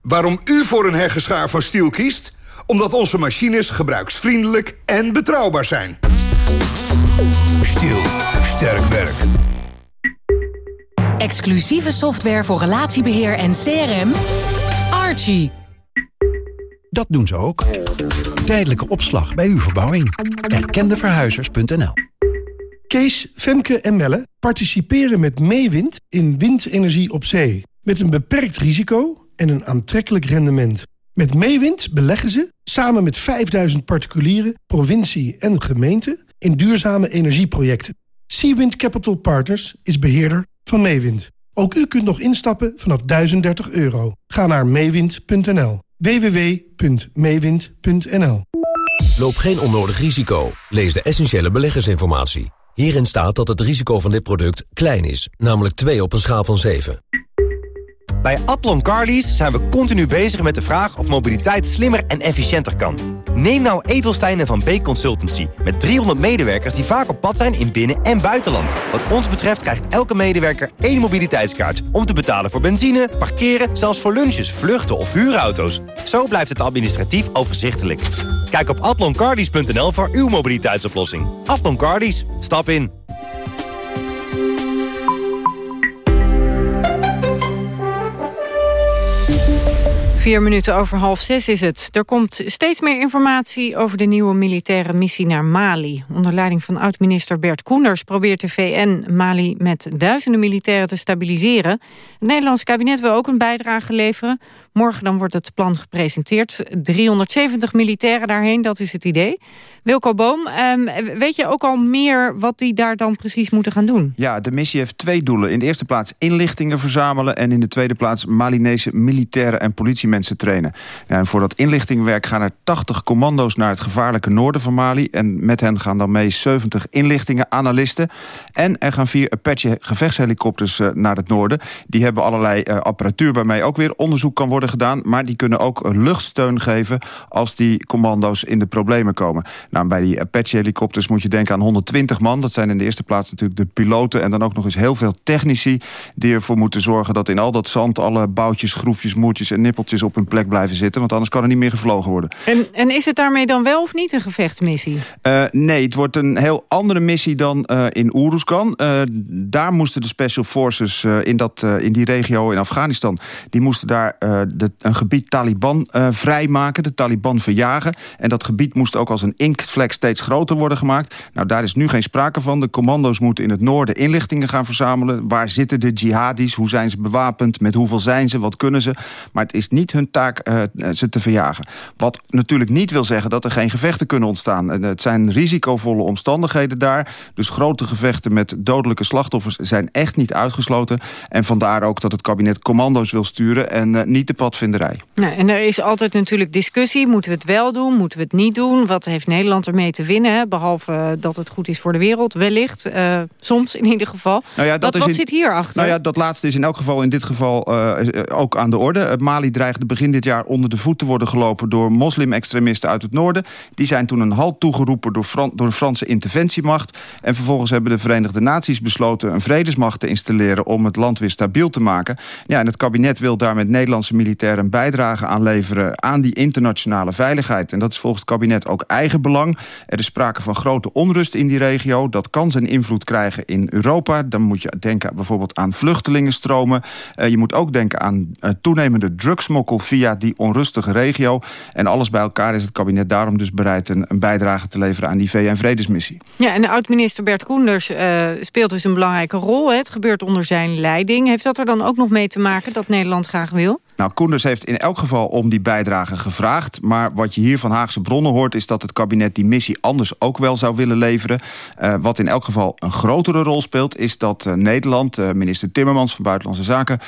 S32: Waarom u voor een heggeschaar van Stiel kiest? Omdat onze machines gebruiksvriendelijk en betrouwbaar zijn. Stiel. Sterk werk.
S27: Exclusieve software voor relatiebeheer en CRM. Archie.
S30: Dat doen ze ook. Tijdelijke opslag bij uw verbouwing. Erkendeverhuizers.nl
S33: Kees, Femke en Melle participeren met Meewind in windenergie op zee. Met een beperkt risico en een aantrekkelijk rendement. Met Meewind beleggen ze, samen met 5000 particulieren, provincie en gemeente... in duurzame energieprojecten. Seawind Capital Partners is beheerder van Meewind. Ook u kunt nog instappen vanaf 1030 euro. Ga naar meewind.nl. www.meewind.nl
S26: Loop geen onnodig risico. Lees de essentiële beleggersinformatie. Hierin staat dat het risico van dit product klein is, namelijk 2 op een schaal van 7.
S34: Bij Atlon Carlies zijn we continu bezig met de vraag of mobiliteit slimmer en efficiënter kan. Neem nou Edelstein Van Beek Consultancy. Met 300 medewerkers die vaak op pad zijn in binnen- en buitenland. Wat ons betreft krijgt elke medewerker één mobiliteitskaart. Om te betalen voor benzine, parkeren, zelfs voor lunches, vluchten of huurauto's. Zo blijft het administratief overzichtelijk. Kijk op atloncardies.nl voor uw mobiliteitsoplossing. Atlon Cardies. Stap in.
S2: Vier minuten over half zes is het. Er komt steeds meer informatie over de nieuwe militaire missie naar Mali. Onder leiding van oud-minister Bert Koenders probeert de VN Mali met duizenden militairen te stabiliseren. Het Nederlandse kabinet wil ook een bijdrage leveren. Morgen dan wordt het plan gepresenteerd. 370 militairen daarheen, dat is het idee. Wilco Boom, ehm, weet je ook al meer wat die daar dan precies moeten gaan doen?
S35: Ja, de missie heeft twee doelen. In de eerste plaats inlichtingen verzamelen... en in de tweede plaats Malinese militairen en politiemensen trainen. En voor dat inlichtingwerk gaan er 80 commando's naar het gevaarlijke noorden van Mali... en met hen gaan dan mee 70 inlichtingenanalisten. En er gaan vier Apache gevechtshelikopters uh, naar het noorden. Die hebben allerlei uh, apparatuur waarmee ook weer onderzoek kan worden gedaan... maar die kunnen ook luchtsteun geven als die commando's in de problemen komen. Nou, bij die Apache-helikopters moet je denken aan 120 man. Dat zijn in de eerste plaats natuurlijk de piloten... en dan ook nog eens heel veel technici die ervoor moeten zorgen... dat in al dat zand alle boutjes, schroefjes, moertjes en nippeltjes op hun plek blijven zitten. Want anders kan er niet meer gevlogen worden.
S2: En, en is het daarmee dan wel of niet een gevechtsmissie?
S35: Uh, nee, het wordt een heel andere missie dan uh, in Oeruzkan. Uh, daar moesten de Special Forces in, dat, in die regio in Afghanistan... die moesten daar een gebied Taliban vrijmaken, de Taliban verjagen. En dat gebied moest ook als een inktvlek steeds groter worden gemaakt. Nou, daar is nu geen sprake van. De commando's moeten in het noorden inlichtingen gaan verzamelen. Waar zitten de jihadis? Hoe zijn ze bewapend? Met hoeveel zijn ze? Wat kunnen ze? Maar het is niet hun taak uh, ze te verjagen. Wat natuurlijk niet wil zeggen dat er geen gevechten kunnen ontstaan. Het zijn risicovolle omstandigheden daar. Dus grote gevechten met dodelijke slachtoffers zijn echt niet uitgesloten. En vandaar ook dat het kabinet commando's wil sturen en uh, niet de padvinderij.
S2: Nou, en er is altijd natuurlijk discussie. Moeten we het wel doen? Moeten we het niet doen? Wat heeft Nederland ermee te winnen? Hè? Behalve dat het goed is voor de wereld, wellicht. Uh, soms in ieder geval.
S35: Nou ja, dat
S2: wat,
S35: is
S2: wat zit hierachter?
S35: Nou ja, dat laatste is in elk geval in dit geval uh, ook aan de orde. Mali dreigde begin dit jaar onder de voet te worden gelopen... door moslim-extremisten uit het noorden. Die zijn toen een halt toegeroepen door, Fran door de Franse interventiemacht. En vervolgens hebben de Verenigde Naties besloten... een vredesmacht te installeren om het land weer stabiel te maken. Ja, en het kabinet wil daar met Nederlandse militairen... een bijdrage aanleveren aan die internationale veiligheid. En dat is volgens het kabinet ook eigen belang. Er is sprake van grote onrust in die regio. Dat kan zijn invloed krijgen in Europa. Dan moet je denken bijvoorbeeld aan vluchtelingenstromen. Uh, je moet ook denken aan uh, toenemende drugsmokkel via die onrustige regio. En alles bij elkaar is het kabinet daarom dus bereid... een, een bijdrage te leveren aan die VN-vredesmissie.
S2: Ja, en de oud-minister Bert Koenders uh, speelt dus een belangrijke rol. Hè? Het gebeurt onder zijn leiding. Heeft dat er dan ook nog mee te maken dat Nederland graag wil?
S35: Nou, Koenders heeft in elk geval om die bijdrage gevraagd. Maar wat je hier van Haagse bronnen hoort... is dat het kabinet die missie anders ook wel zou willen leveren. Uh, wat in elk geval een grotere rol speelt... is dat uh, Nederland, uh, minister Timmermans van Buitenlandse Zaken...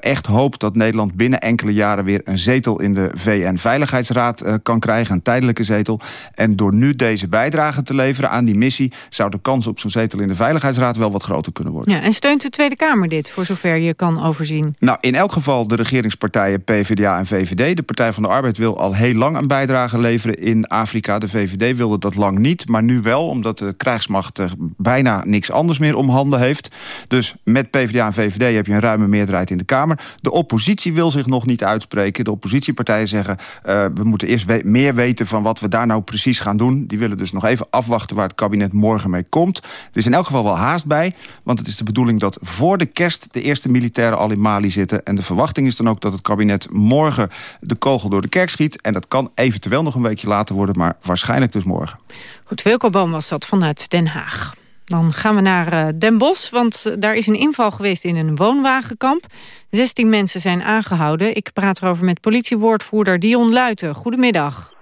S35: echt hoopt dat Nederland binnen enkele jaren... weer een zetel in de VN-veiligheidsraad kan krijgen. Een tijdelijke zetel. En door nu deze bijdrage te leveren aan die missie... zou de kans op zo'n zetel in de Veiligheidsraad... wel wat groter kunnen worden.
S2: Ja, en steunt de Tweede Kamer dit, voor zover je kan overzien?
S35: Nou, in elk geval de regerings partijen PvdA en VVD. De Partij van de Arbeid wil al heel lang een bijdrage leveren in Afrika. De VVD wilde dat lang niet, maar nu wel... omdat de krijgsmacht er bijna niks anders meer om handen heeft. Dus met PvdA en VVD heb je een ruime meerderheid in de Kamer. De oppositie wil zich nog niet uitspreken. De oppositiepartijen zeggen... Uh, we moeten eerst meer weten van wat we daar nou precies gaan doen. Die willen dus nog even afwachten waar het kabinet morgen mee komt. Er is in elk geval wel haast bij, want het is de bedoeling... dat voor de kerst de eerste militairen al in Mali zitten. En de verwachting is dan ook dat het kabinet morgen de kogel door de kerk schiet. En dat kan eventueel nog een weekje later worden, maar waarschijnlijk dus morgen.
S2: Goed, Wilco Boom was dat vanuit Den Haag. Dan gaan we naar uh, Den Bosch, want daar is een inval geweest in een woonwagenkamp. 16 mensen zijn aangehouden. Ik praat erover met politiewoordvoerder Dion Luiten. Goedemiddag.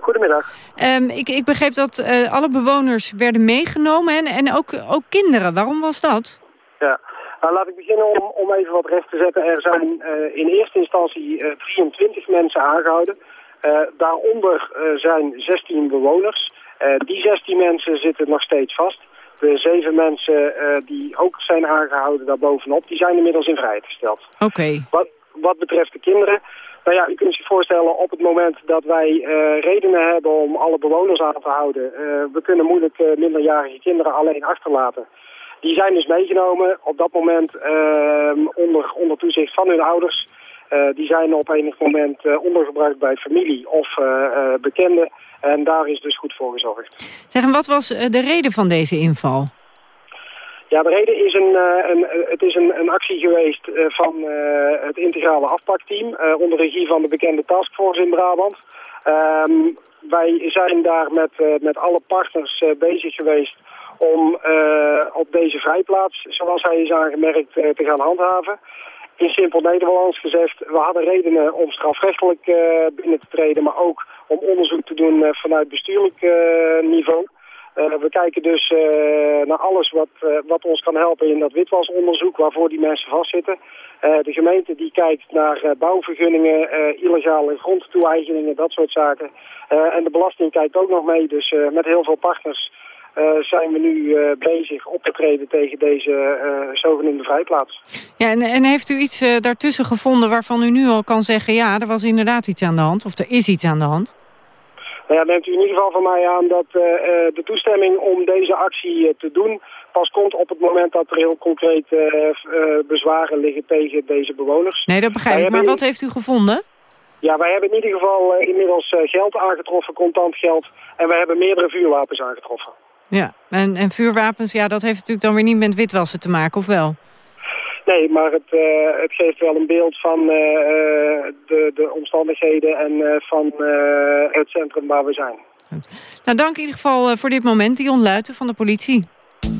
S36: Goedemiddag.
S2: Um, ik, ik begreep dat uh, alle bewoners werden meegenomen en, en ook, ook kinderen. Waarom was dat?
S36: Ja, nou, laat ik beginnen om, om even wat recht te zetten. Er zijn uh, in eerste instantie uh, 23 mensen aangehouden. Uh, daaronder zijn 16 bewoners. die 16 mensen zitten nog steeds vast. De zeven mensen die ook zijn aangehouden daarbovenop, die zijn inmiddels in vrijheid gesteld.
S2: Oké. Okay.
S36: Wat, wat betreft de kinderen... Nou ja, u kunt zich voorstellen op het moment dat wij uh, redenen hebben om alle bewoners aan te houden. Uh, we kunnen moeilijk uh, minderjarige kinderen alleen achterlaten. Die zijn dus meegenomen op dat moment onder, onder toezicht van hun ouders. die zijn op enig moment ondergebracht bij familie of bekenden. En daar is dus goed voor gezorgd.
S2: Zeg, en wat was de reden van deze inval?
S36: Ja, de reden is een, een, het is een, een actie geweest van het integrale afpakteam onder regie van de bekende taskforce in Brabant. Um, wij zijn daar met, met alle partners bezig geweest om op deze vrijplaats, zoals hij is aangemerkt, te gaan handhaven. in simpel Nederlands gezegd, we hadden redenen om strafrechtelijk binnen te treden, maar ook om onderzoek te doen vanuit bestuurlijk niveau. we kijken dus naar alles wat, wat ons kan helpen in dat witwasonderzoek waarvoor die mensen vastzitten. de gemeente die kijkt naar bouwvergunningen, illegale grondtoeeigeningen, dat soort zaken. en de belasting kijkt ook nog mee, dus met heel veel partners uh, zijn we nu uh, bezig op te treden tegen deze uh, zogenoemde vrijplaats.
S2: Ja, en, en heeft u iets daartussen gevonden waarvan u nu al kan zeggen... ja, er was inderdaad iets aan de hand, of er is iets aan de hand?
S36: Nou ja, neemt u in ieder geval van mij aan dat de toestemming om deze actie te doen... pas komt op het moment dat er heel concreet bezwaren liggen tegen deze bewoners.
S2: Nee, dat begrijp ik. Maar wat heeft u gevonden?
S36: Ja, wij hebben in ieder geval inmiddels geld aangetroffen, contant geld... en we hebben meerdere vuurwapens aangetroffen.
S2: Ja, en, en vuurwapens, ja, dat heeft natuurlijk dan weer niet met witwassen te maken, of wel?
S36: Nee, maar het, uh, het geeft wel een beeld van uh, de, de omstandigheden en uh, van het centrum waar we zijn.
S2: Nou, dank in ieder geval voor dit moment, Dion Luiten van de politie.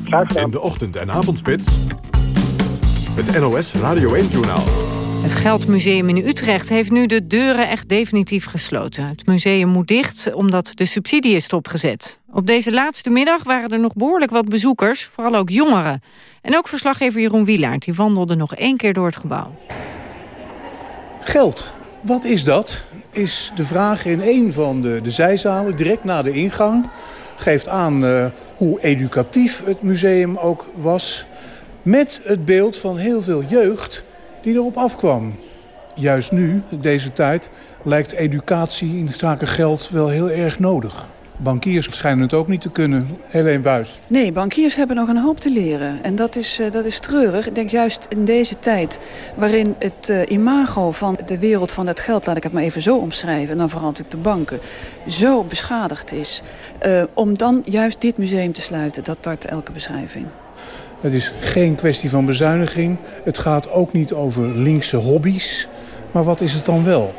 S36: Graag gedaan.
S1: In de ochtend- en avondspits, het NOS Radio 1-journaal.
S2: Het Geldmuseum in Utrecht heeft nu de deuren echt definitief gesloten. Het museum moet dicht omdat de subsidie is stopgezet. Op deze laatste middag waren er nog behoorlijk wat bezoekers, vooral ook jongeren. En ook verslaggever Jeroen Wielaert, die wandelde nog één keer door het gebouw.
S27: Geld, wat is dat? Is de vraag in een van de, de zijzalen, direct na de ingang. Geeft aan uh, hoe educatief het museum ook was. Met het beeld van heel veel jeugd die erop afkwam. Juist nu, deze tijd, lijkt educatie in zaken geld wel heel erg nodig. Bankiers schijnen het ook niet te kunnen. Helene Buis.
S37: Nee, bankiers hebben nog een hoop te leren. En dat is, uh, dat is treurig. Ik denk juist in deze tijd waarin het uh, imago van de wereld van het geld... laat ik het maar even zo omschrijven, en dan vooral natuurlijk de banken... zo beschadigd is, uh, om dan juist dit museum te sluiten. Dat tart elke beschrijving.
S27: Het is geen kwestie van bezuiniging. Het gaat ook niet over linkse hobby's. Maar wat is het dan wel?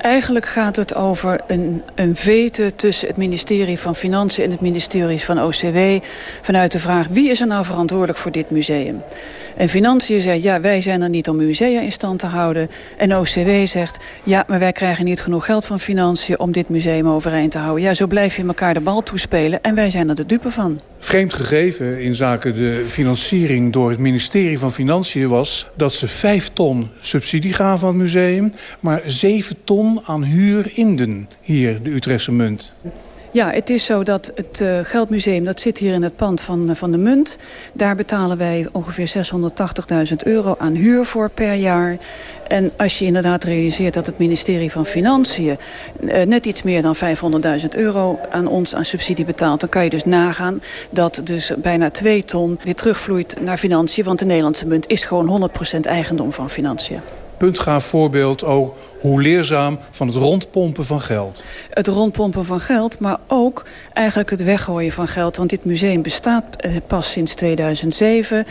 S37: Eigenlijk gaat het over een, een vete tussen het ministerie van Financiën en het ministerie van OCW... vanuit de vraag wie is er nou verantwoordelijk voor dit museum? En Financiën zegt, ja, wij zijn er niet om musea in stand te houden. En OCW zegt, ja, maar wij krijgen niet genoeg geld van Financiën... om dit museum overeind te houden. Ja, zo blijf je elkaar de bal toespelen en wij zijn er de dupe van.
S27: Vreemd gegeven in zaken de financiering door het ministerie van Financiën was... dat ze vijf ton subsidie gaven aan het museum... maar zeven ton aan huur inden hier, de Utrechtse munt.
S37: Ja, het is zo dat het uh, Geldmuseum, dat zit hier in het pand van, uh, van de Munt. Daar betalen wij ongeveer 680.000 euro aan huur voor per jaar. En als je inderdaad realiseert dat het ministerie van Financiën... Uh, net iets meer dan 500.000 euro aan ons aan subsidie betaalt... dan kan je dus nagaan dat dus bijna 2 ton weer terugvloeit naar Financiën... want de Nederlandse munt is gewoon 100% eigendom van Financiën
S27: puntgaaf voorbeeld ook hoe leerzaam van het rondpompen van geld.
S37: Het rondpompen van geld, maar ook eigenlijk het weggooien van geld. Want dit museum bestaat eh, pas sinds 2007.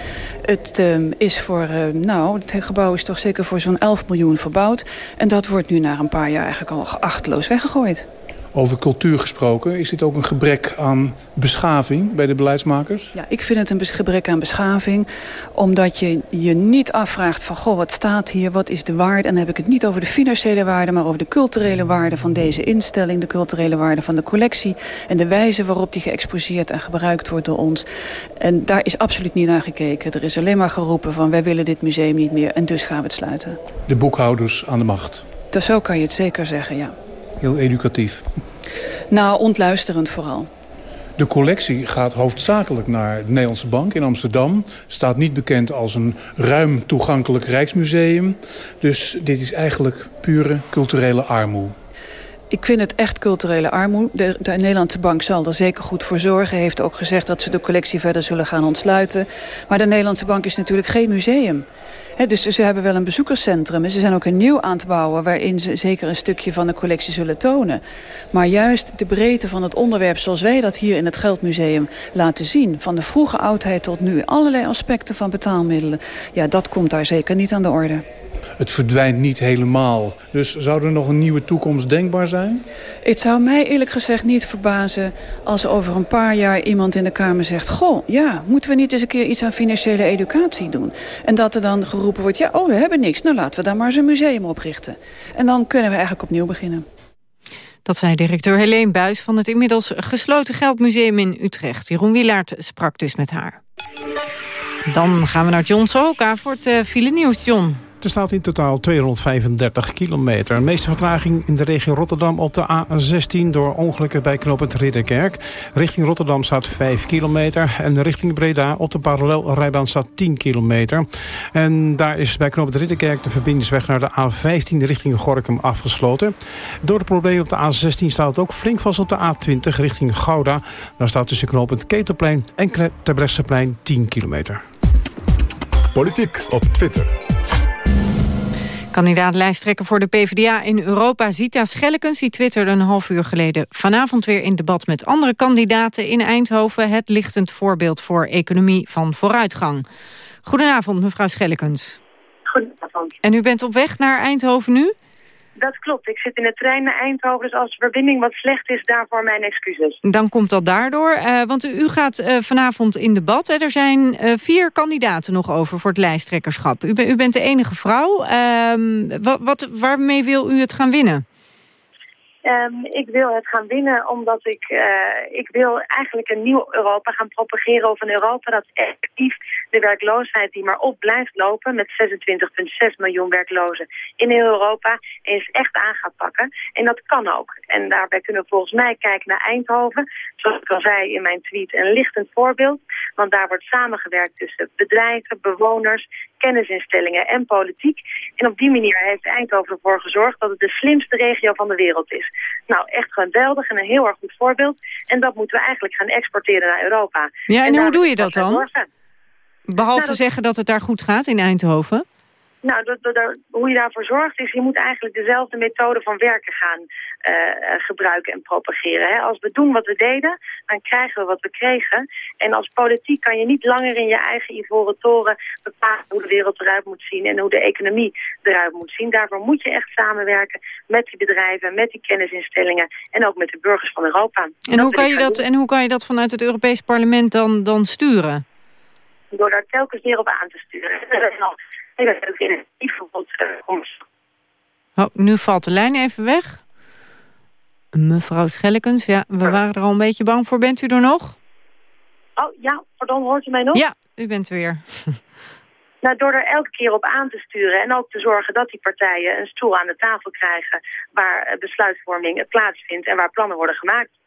S37: Het um, is voor, uh, nou, het gebouw is toch zeker voor zo'n 11 miljoen verbouwd. En dat wordt nu na een paar jaar eigenlijk al achterloos weggegooid.
S27: Over cultuur gesproken, is dit ook een gebrek aan beschaving bij de beleidsmakers?
S37: Ja, ik vind het een gebrek aan beschaving. Omdat je je niet afvraagt van, goh, wat staat hier, wat is de waarde? En dan heb ik het niet over de financiële waarde, maar over de culturele waarde van deze instelling. De culturele waarde van de collectie. En de wijze waarop die geëxposeerd en gebruikt wordt door ons. En daar is absoluut niet naar gekeken. Er is alleen maar geroepen van, wij willen dit museum niet meer en dus gaan we het sluiten.
S27: De boekhouders aan de macht?
S37: Dat zo kan je het zeker zeggen, ja.
S27: Heel educatief.
S37: Nou, ontluisterend vooral.
S27: De collectie gaat hoofdzakelijk naar de Nederlandse Bank in Amsterdam. Staat niet bekend als een ruim toegankelijk rijksmuseum. Dus dit is eigenlijk pure culturele armoede.
S37: Ik vind het echt culturele armoede. De, de, Nederlandse bank zal er zeker goed voor zorgen. Heeft ook gezegd dat ze de collectie verder zullen gaan ontsluiten. Maar de Nederlandse bank is natuurlijk geen museum. Dus ze hebben wel een bezoekerscentrum. En ze zijn ook een nieuw aan het bouwen... waarin ze zeker een stukje van de collectie zullen tonen. Maar juist de breedte van het onderwerp... zoals wij dat hier in het Geldmuseum laten zien... van de vroege oudheid tot nu... allerlei aspecten van betaalmiddelen... ja, dat komt daar zeker niet aan de orde
S27: het verdwijnt niet helemaal. Dus zou er nog een nieuwe toekomst denkbaar zijn?
S37: Het zou mij eerlijk gezegd niet verbazen als over een paar jaar iemand in de Kamer zegt... goh, ja, moeten we niet eens een keer iets aan financiële educatie doen? En dat er dan geroepen wordt... ja, oh, we hebben niks, nou laten we daar maar eens een museum oprichten. En dan kunnen we eigenlijk opnieuw beginnen.
S2: Dat zei directeur Helene Buis van het inmiddels gesloten Geldmuseum in Utrecht. Jeroen Wielaert sprak dus met haar. Dan gaan we naar John Sohoka voor het uh, file nieuws. John.
S7: Er staat in totaal 235 kilometer. De meeste vertraging in de regio Rotterdam op de A16... door ongelukken bij knooppunt Ridderkerk. Richting Rotterdam staat 5 kilometer. En richting Breda op de parallelrijbaan staat 10 kilometer. En daar is bij knooppunt Ridderkerk de verbindingsweg naar de A15... richting Gorkum afgesloten. Door de problemen op de A16 staat het ook flink vast op de A20 richting Gouda. Daar staat tussen knooppunt Ketelplein en Terbrechtseplein 10 kilometer.
S1: Politiek op Twitter.
S2: Kandidaat lijsttrekker voor de PvdA in Europa, Zita Schellekens... die twitterde een half uur geleden vanavond weer in debat met andere kandidaten in Eindhoven... het lichtend voorbeeld voor economie van vooruitgang. Goedenavond, mevrouw Schellekens.
S38: Goedenavond.
S2: En u bent op weg naar Eindhoven nu?
S38: Dat klopt. Ik zit in de trein naar Eindhoven, dus als de verbinding wat slecht is, daarvoor mijn excuses.
S2: Dan komt dat daardoor, uh, want u gaat uh, vanavond in debat. Er zijn uh, vier kandidaten nog over voor het lijsttrekkerschap. U, u bent de enige vrouw. Ehm, wat, wat, waarmee wil u het gaan winnen?
S38: Um, ik wil het gaan winnen omdat ik, uh, ik wil eigenlijk een nieuw Europa gaan propageren. Of een Europa dat effectief de werkloosheid die maar op blijft lopen... met 26,6 miljoen werklozen in heel Europa eens echt aan gaat pakken. En dat kan ook. En daarbij kunnen we volgens mij kijken naar Eindhoven. Zoals ik al zei in mijn tweet, een lichtend voorbeeld. Want daar wordt samengewerkt tussen bedrijven, bewoners, kennisinstellingen en politiek. En op die manier heeft Eindhoven ervoor gezorgd dat het de slimste regio van de wereld is. Nou, echt geweldig en een heel erg goed voorbeeld. En dat moeten we eigenlijk gaan exporteren naar Europa.
S2: Ja, en, en hoe doe je dat dan? Behalve nou, zeggen dat het daar goed gaat in Eindhoven?
S38: Nou, dat, dat, hoe je daarvoor zorgt is, je moet eigenlijk dezelfde methode van werken gaan uh, gebruiken en propageren. Hè. Als we doen wat we deden, dan krijgen we wat we kregen. En als politiek kan je niet langer in je eigen ivoren toren bepalen hoe de wereld eruit moet zien en hoe de economie eruit moet zien. Daarvoor moet je echt samenwerken met die bedrijven, met die kennisinstellingen en ook met de burgers van Europa.
S2: En, hoe, kan je dat, en hoe kan je dat vanuit het Europees Parlement dan, dan sturen?
S38: Door daar telkens weer op aan te sturen.
S2: Oh, nu valt de lijn even weg. Mevrouw Schellekens, ja, we waren er al een beetje bang voor. Bent u er nog?
S38: Oh, ja, pardon, hoort u mij nog?
S2: Ja, u bent er weer. (laughs)
S38: Nou, door er elke keer op aan te sturen en ook te zorgen dat die partijen een stoel aan de tafel krijgen waar besluitvorming plaatsvindt en waar plannen worden gemaakt.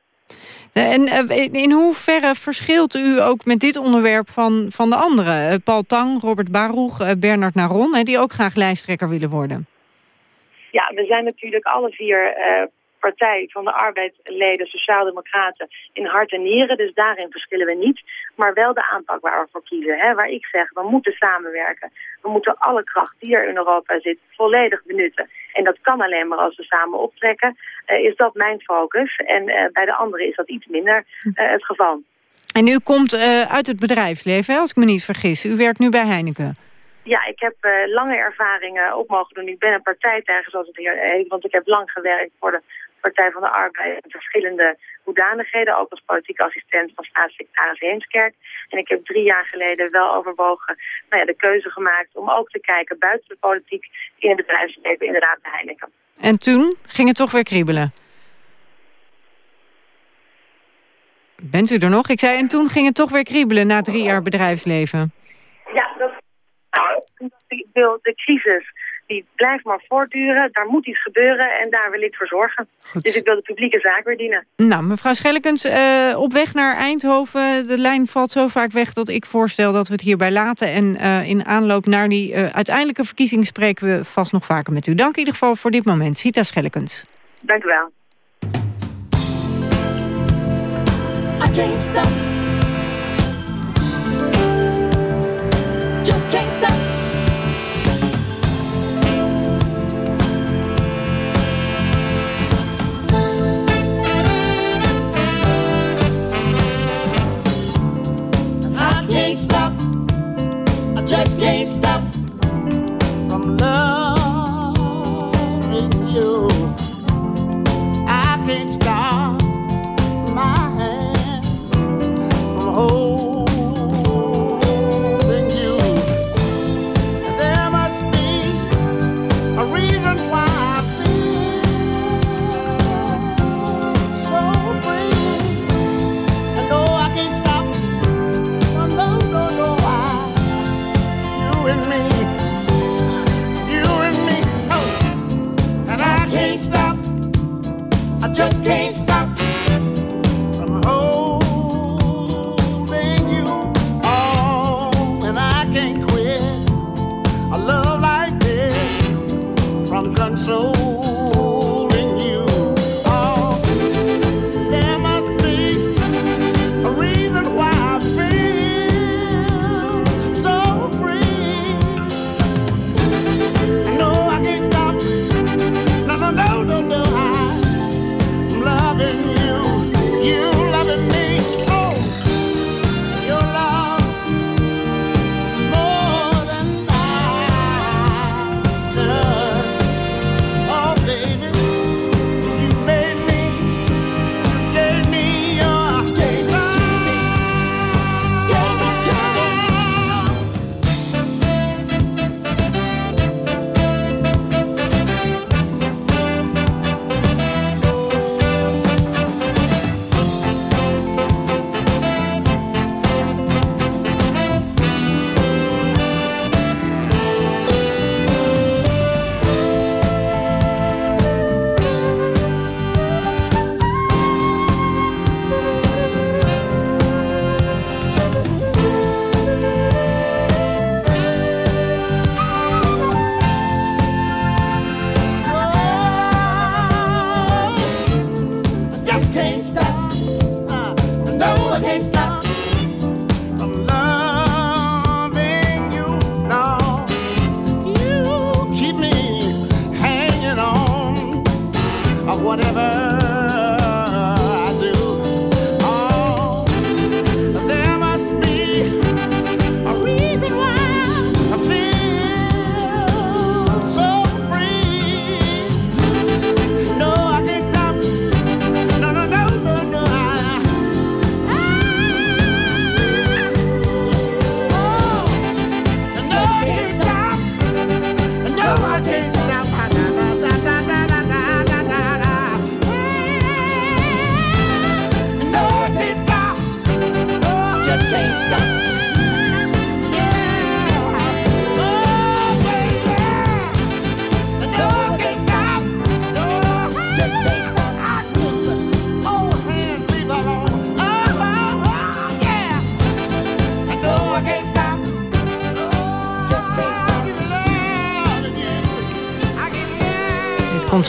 S2: En eh, in hoeverre verschilt u ook met dit onderwerp van, van de anderen? Eh, Paul Tang, Robert Baruch, eh, Bernard Naron, die ook graag lijsttrekker willen worden.
S38: Ja, we zijn natuurlijk alle vier partij van de arbeidsleden, sociaaldemocraten in hart en nieren. Dus daarin verschillen we niet. Maar wel de aanpak waar we voor kiezen. Hè? Waar ik zeg, we moeten samenwerken. We moeten alle kracht die er in Europa zit volledig benutten. En dat kan alleen maar als we samen optrekken. Uh, is dat mijn focus. En uh, bij de anderen is dat iets minder uh, het geval.
S2: En u komt uit het bedrijfsleven, als ik me niet vergis. U werkt nu bij Heineken.
S38: Ja, ik heb uh, lange ervaringen op mogen doen. Ik ben een partijtijger, zoals het hier heet. Want ik heb lang gewerkt voor de Partij van de Arbeid in verschillende hoedanigheden. Ook als politiek assistent van staatssecretaris Heemskerk. En ik heb drie jaar geleden wel overwogen nou ja, de keuze gemaakt om ook te kijken buiten de politiek in het bedrijfsleven, inderdaad bij Heineken.
S2: En toen ging het toch weer kriebelen? Bent u er nog? Ik zei, en toen ging het toch weer kriebelen na drie jaar bedrijfsleven.
S38: Ja, dat, nou, de crisis die blijft maar voortduren. Daar moet iets gebeuren en daar wil ik voor zorgen. Dus ik wil de publieke zaak weer dienen.
S2: Nou, mevrouw Schellekens, uh, op weg naar Eindhoven. De lijn valt zo vaak weg dat ik voorstel dat we het hierbij laten. En uh, in aanloop naar die uh, uiteindelijke verkiezing spreken we vast nog vaker met u. Dank in ieder geval voor dit moment. Sita Schellekens.
S38: Dank u wel. I can't stop.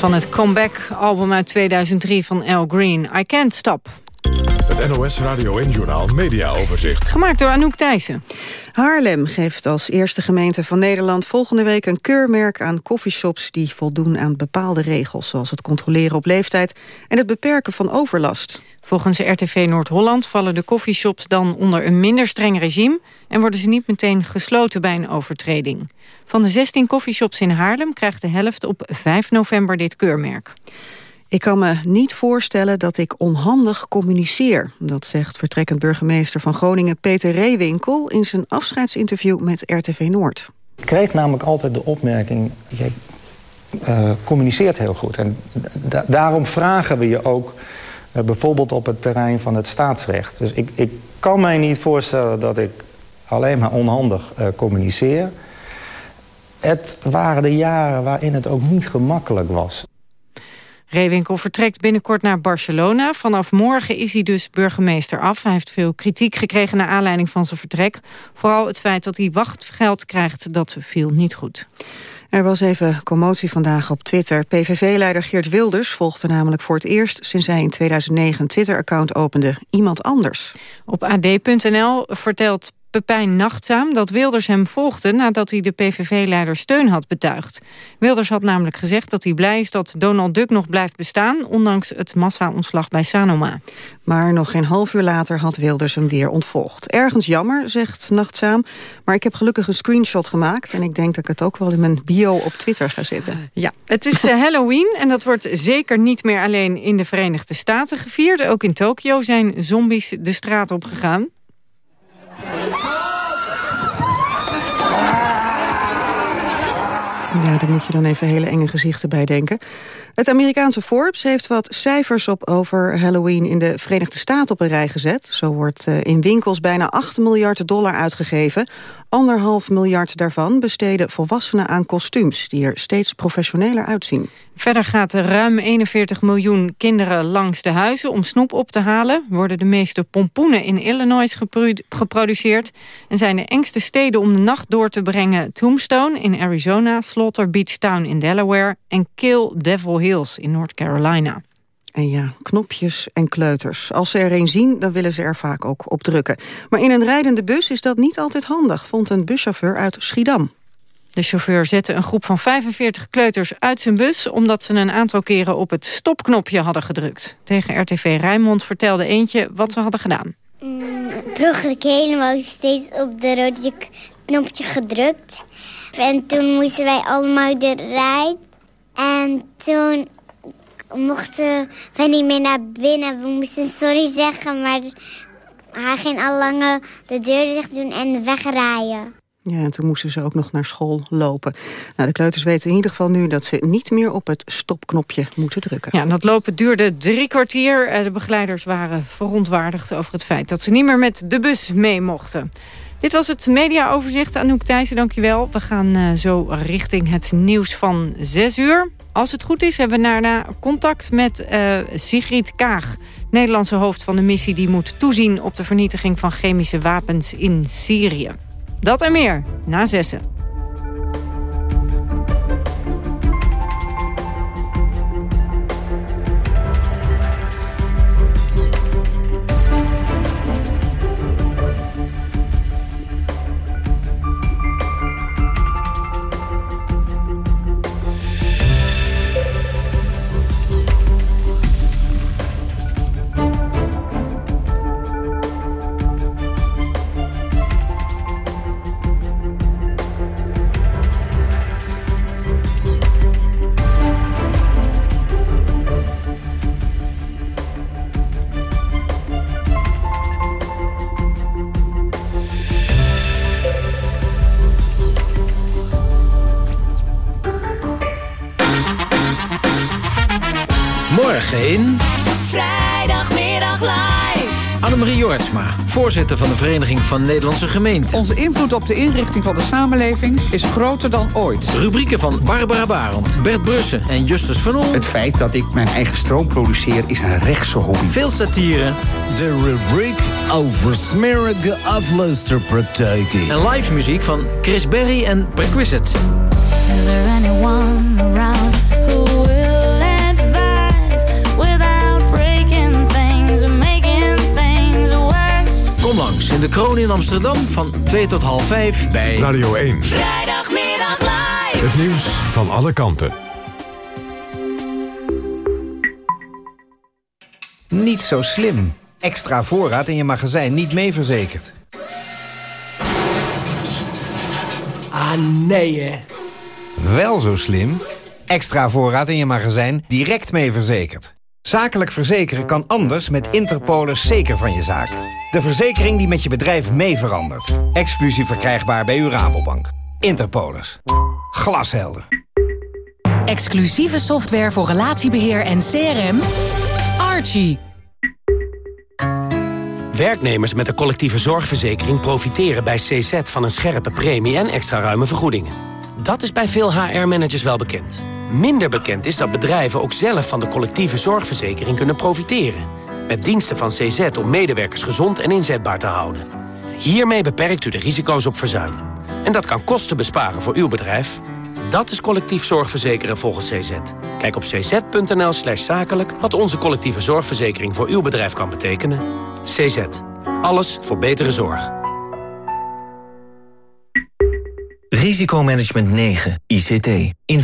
S2: Van het comeback-album uit 2003 van Al Green. I Can't Stop.
S1: Het NOS Radio en Journal Media Overzicht.
S2: Gemaakt door Anouk Thijssen.
S39: Haarlem geeft als eerste gemeente van Nederland volgende week een keurmerk aan coffeeshops die voldoen aan bepaalde regels, zoals het controleren op leeftijd en het beperken van overlast.
S2: Volgens RTV Noord-Holland vallen de koffieshops dan onder een minder streng regime... en worden ze niet meteen gesloten bij een overtreding. Van de 16 koffieshops in Haarlem krijgt de helft op 5 november dit keurmerk.
S39: Ik kan me niet voorstellen dat ik onhandig communiceer. Dat zegt vertrekkend burgemeester van Groningen Peter Reewinkel... in zijn afscheidsinterview met RTV Noord.
S40: Ik kreeg namelijk altijd de opmerking... jij uh, communiceert heel goed. En daarom vragen we je ook bijvoorbeeld op het terrein van het staatsrecht. Dus ik, ik kan mij niet voorstellen dat ik alleen maar onhandig uh, communiceer. Het waren de jaren waarin het ook niet gemakkelijk was.
S2: Reewinkel vertrekt binnenkort naar Barcelona. Vanaf morgen is hij dus burgemeester af. Hij heeft veel kritiek gekregen naar aanleiding van zijn vertrek. Vooral het feit dat hij wachtgeld krijgt, dat viel niet goed.
S39: Er was even commotie vandaag op Twitter. PVV-leider Geert Wilders volgde namelijk voor het eerst... sinds hij in 2009 een Twitter-account opende, iemand anders.
S2: Op ad.nl vertelt Pepijn Nachtzaam dat Wilders hem volgde nadat hij de PVV-leider steun had betuigd. Wilders had namelijk gezegd dat hij blij is dat Donald Duck nog blijft bestaan, ondanks het massa-ontslag bij Sanoma.
S39: Maar nog geen half uur later had Wilders hem weer ontvolgd. Ergens jammer, zegt Nachtzaam, maar ik heb gelukkig een screenshot gemaakt en ik denk dat ik het ook wel in mijn bio op Twitter ga zetten.
S2: Ja, het is eh, Halloween en dat wordt zeker niet meer alleen in de Verenigde Staten gevierd. Ook in Tokio zijn zombies de straat op gegaan.
S39: Ja, daar moet je dan even hele enge gezichten bij denken. Het Amerikaanse Forbes heeft wat cijfers op over Halloween in de Verenigde Staten op een rij gezet. Zo wordt eh, in winkels bijna 8 miljard dollar uitgegeven. Anderhalf miljard daarvan besteden volwassenen aan kostuums... die er steeds professioneler uitzien.
S2: Verder gaat ruim 41 miljoen kinderen langs de huizen om snoep op te halen. Worden de meeste pompoenen in Illinois geproduceerd. En zijn de engste steden om de nacht door te brengen... Tombstone in Arizona, Slaughter Beach Town in Delaware... en Kill Devil Hills in North Carolina.
S39: En ja, knopjes en kleuters. Als ze er een zien, dan willen ze er vaak ook op drukken. Maar in een rijdende bus is dat niet altijd handig... vond een buschauffeur uit Schiedam.
S2: De chauffeur zette een groep van 45 kleuters uit zijn bus... omdat ze een aantal keren op het stopknopje hadden gedrukt. Tegen RTV Rijnmond vertelde eentje wat ze hadden gedaan.
S41: Mm, helemaal steeds op de rode knopje gedrukt. En toen moesten wij allemaal eruit. En toen mochten wij niet meer naar binnen. We moesten sorry zeggen, maar hij ging al lang de deur dicht doen en wegrijden.
S39: Ja, en toen moesten ze ook nog naar school lopen. Nou, de kleuters weten in ieder geval nu dat ze niet meer op het stopknopje moeten drukken.
S2: Ja, dat lopen duurde drie kwartier. Eh, de begeleiders waren verontwaardigd over het feit dat ze niet meer met de bus mee mochten. Dit was het mediaoverzicht. Anouk Thijssen, dankjewel. We gaan uh, zo richting het nieuws van 6 uur. Als het goed is, hebben we daarna contact met uh, Sigrid Kaag... Nederlandse hoofd van de missie die moet toezien... op de vernietiging van chemische wapens in Syrië. Dat en meer, na zessen.
S42: Voorzitter van de Vereniging van Nederlandse Gemeenten.
S43: Onze invloed op de inrichting van de samenleving is groter dan ooit.
S42: Rubrieken van Barbara Barend, Bert Brussen en Justus van Oel.
S44: Het feit dat ik mijn eigen stroom produceer is een rechtse hobby.
S42: Veel satire.
S45: De rubriek over smerige afluisterpraktijken.
S42: En live muziek van Chris Berry en Perquisite. De kroon in Amsterdam van 2 tot half 5 bij
S1: Radio 1.
S46: Vrijdagmiddag live.
S1: Het nieuws van alle kanten.
S47: Niet zo slim. Extra voorraad in je magazijn niet mee verzekerd.
S48: Ah, nee hè.
S47: Wel zo slim. Extra voorraad in je magazijn direct mee verzekerd. Zakelijk verzekeren kan anders met Interpolis zeker van je zaak. De verzekering die met je bedrijf mee verandert. Exclusief verkrijgbaar bij uw Rabobank. Interpolis. Glashelder.
S49: Exclusieve software voor relatiebeheer en CRM. Archie.
S28: Werknemers met een collectieve zorgverzekering profiteren bij CZ van een scherpe premie en extra ruime vergoedingen. Dat is bij veel HR-managers wel bekend. Minder bekend is dat bedrijven ook zelf van de collectieve zorgverzekering kunnen profiteren. Met diensten van CZ om medewerkers gezond en inzetbaar te houden. Hiermee beperkt u de risico's op verzuim. En dat kan kosten besparen voor uw bedrijf. Dat is collectief zorgverzekeren volgens CZ. Kijk op cz.nl slash zakelijk wat onze collectieve zorgverzekering voor uw bedrijf kan betekenen. CZ. Alles voor betere zorg.
S50: Risicomanagement 9, ICT. In 40%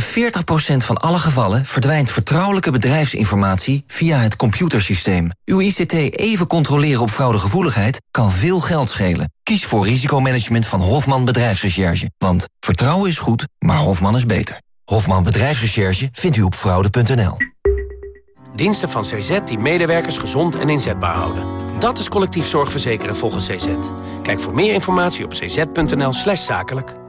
S50: van alle gevallen verdwijnt vertrouwelijke bedrijfsinformatie via het computersysteem. Uw ICT even controleren op fraudegevoeligheid kan veel geld schelen. Kies voor risicomanagement van Hofman Bedrijfsrecherche. Want vertrouwen is goed, maar Hofman is beter. Hofman Bedrijfsrecherche vindt u op fraude.nl.
S28: Diensten van CZ die medewerkers gezond en inzetbaar houden. Dat is collectief zorgverzekeren volgens CZ. Kijk voor meer informatie op cz.nl slash zakelijk.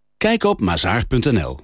S26: Kijk op mazaar.nl.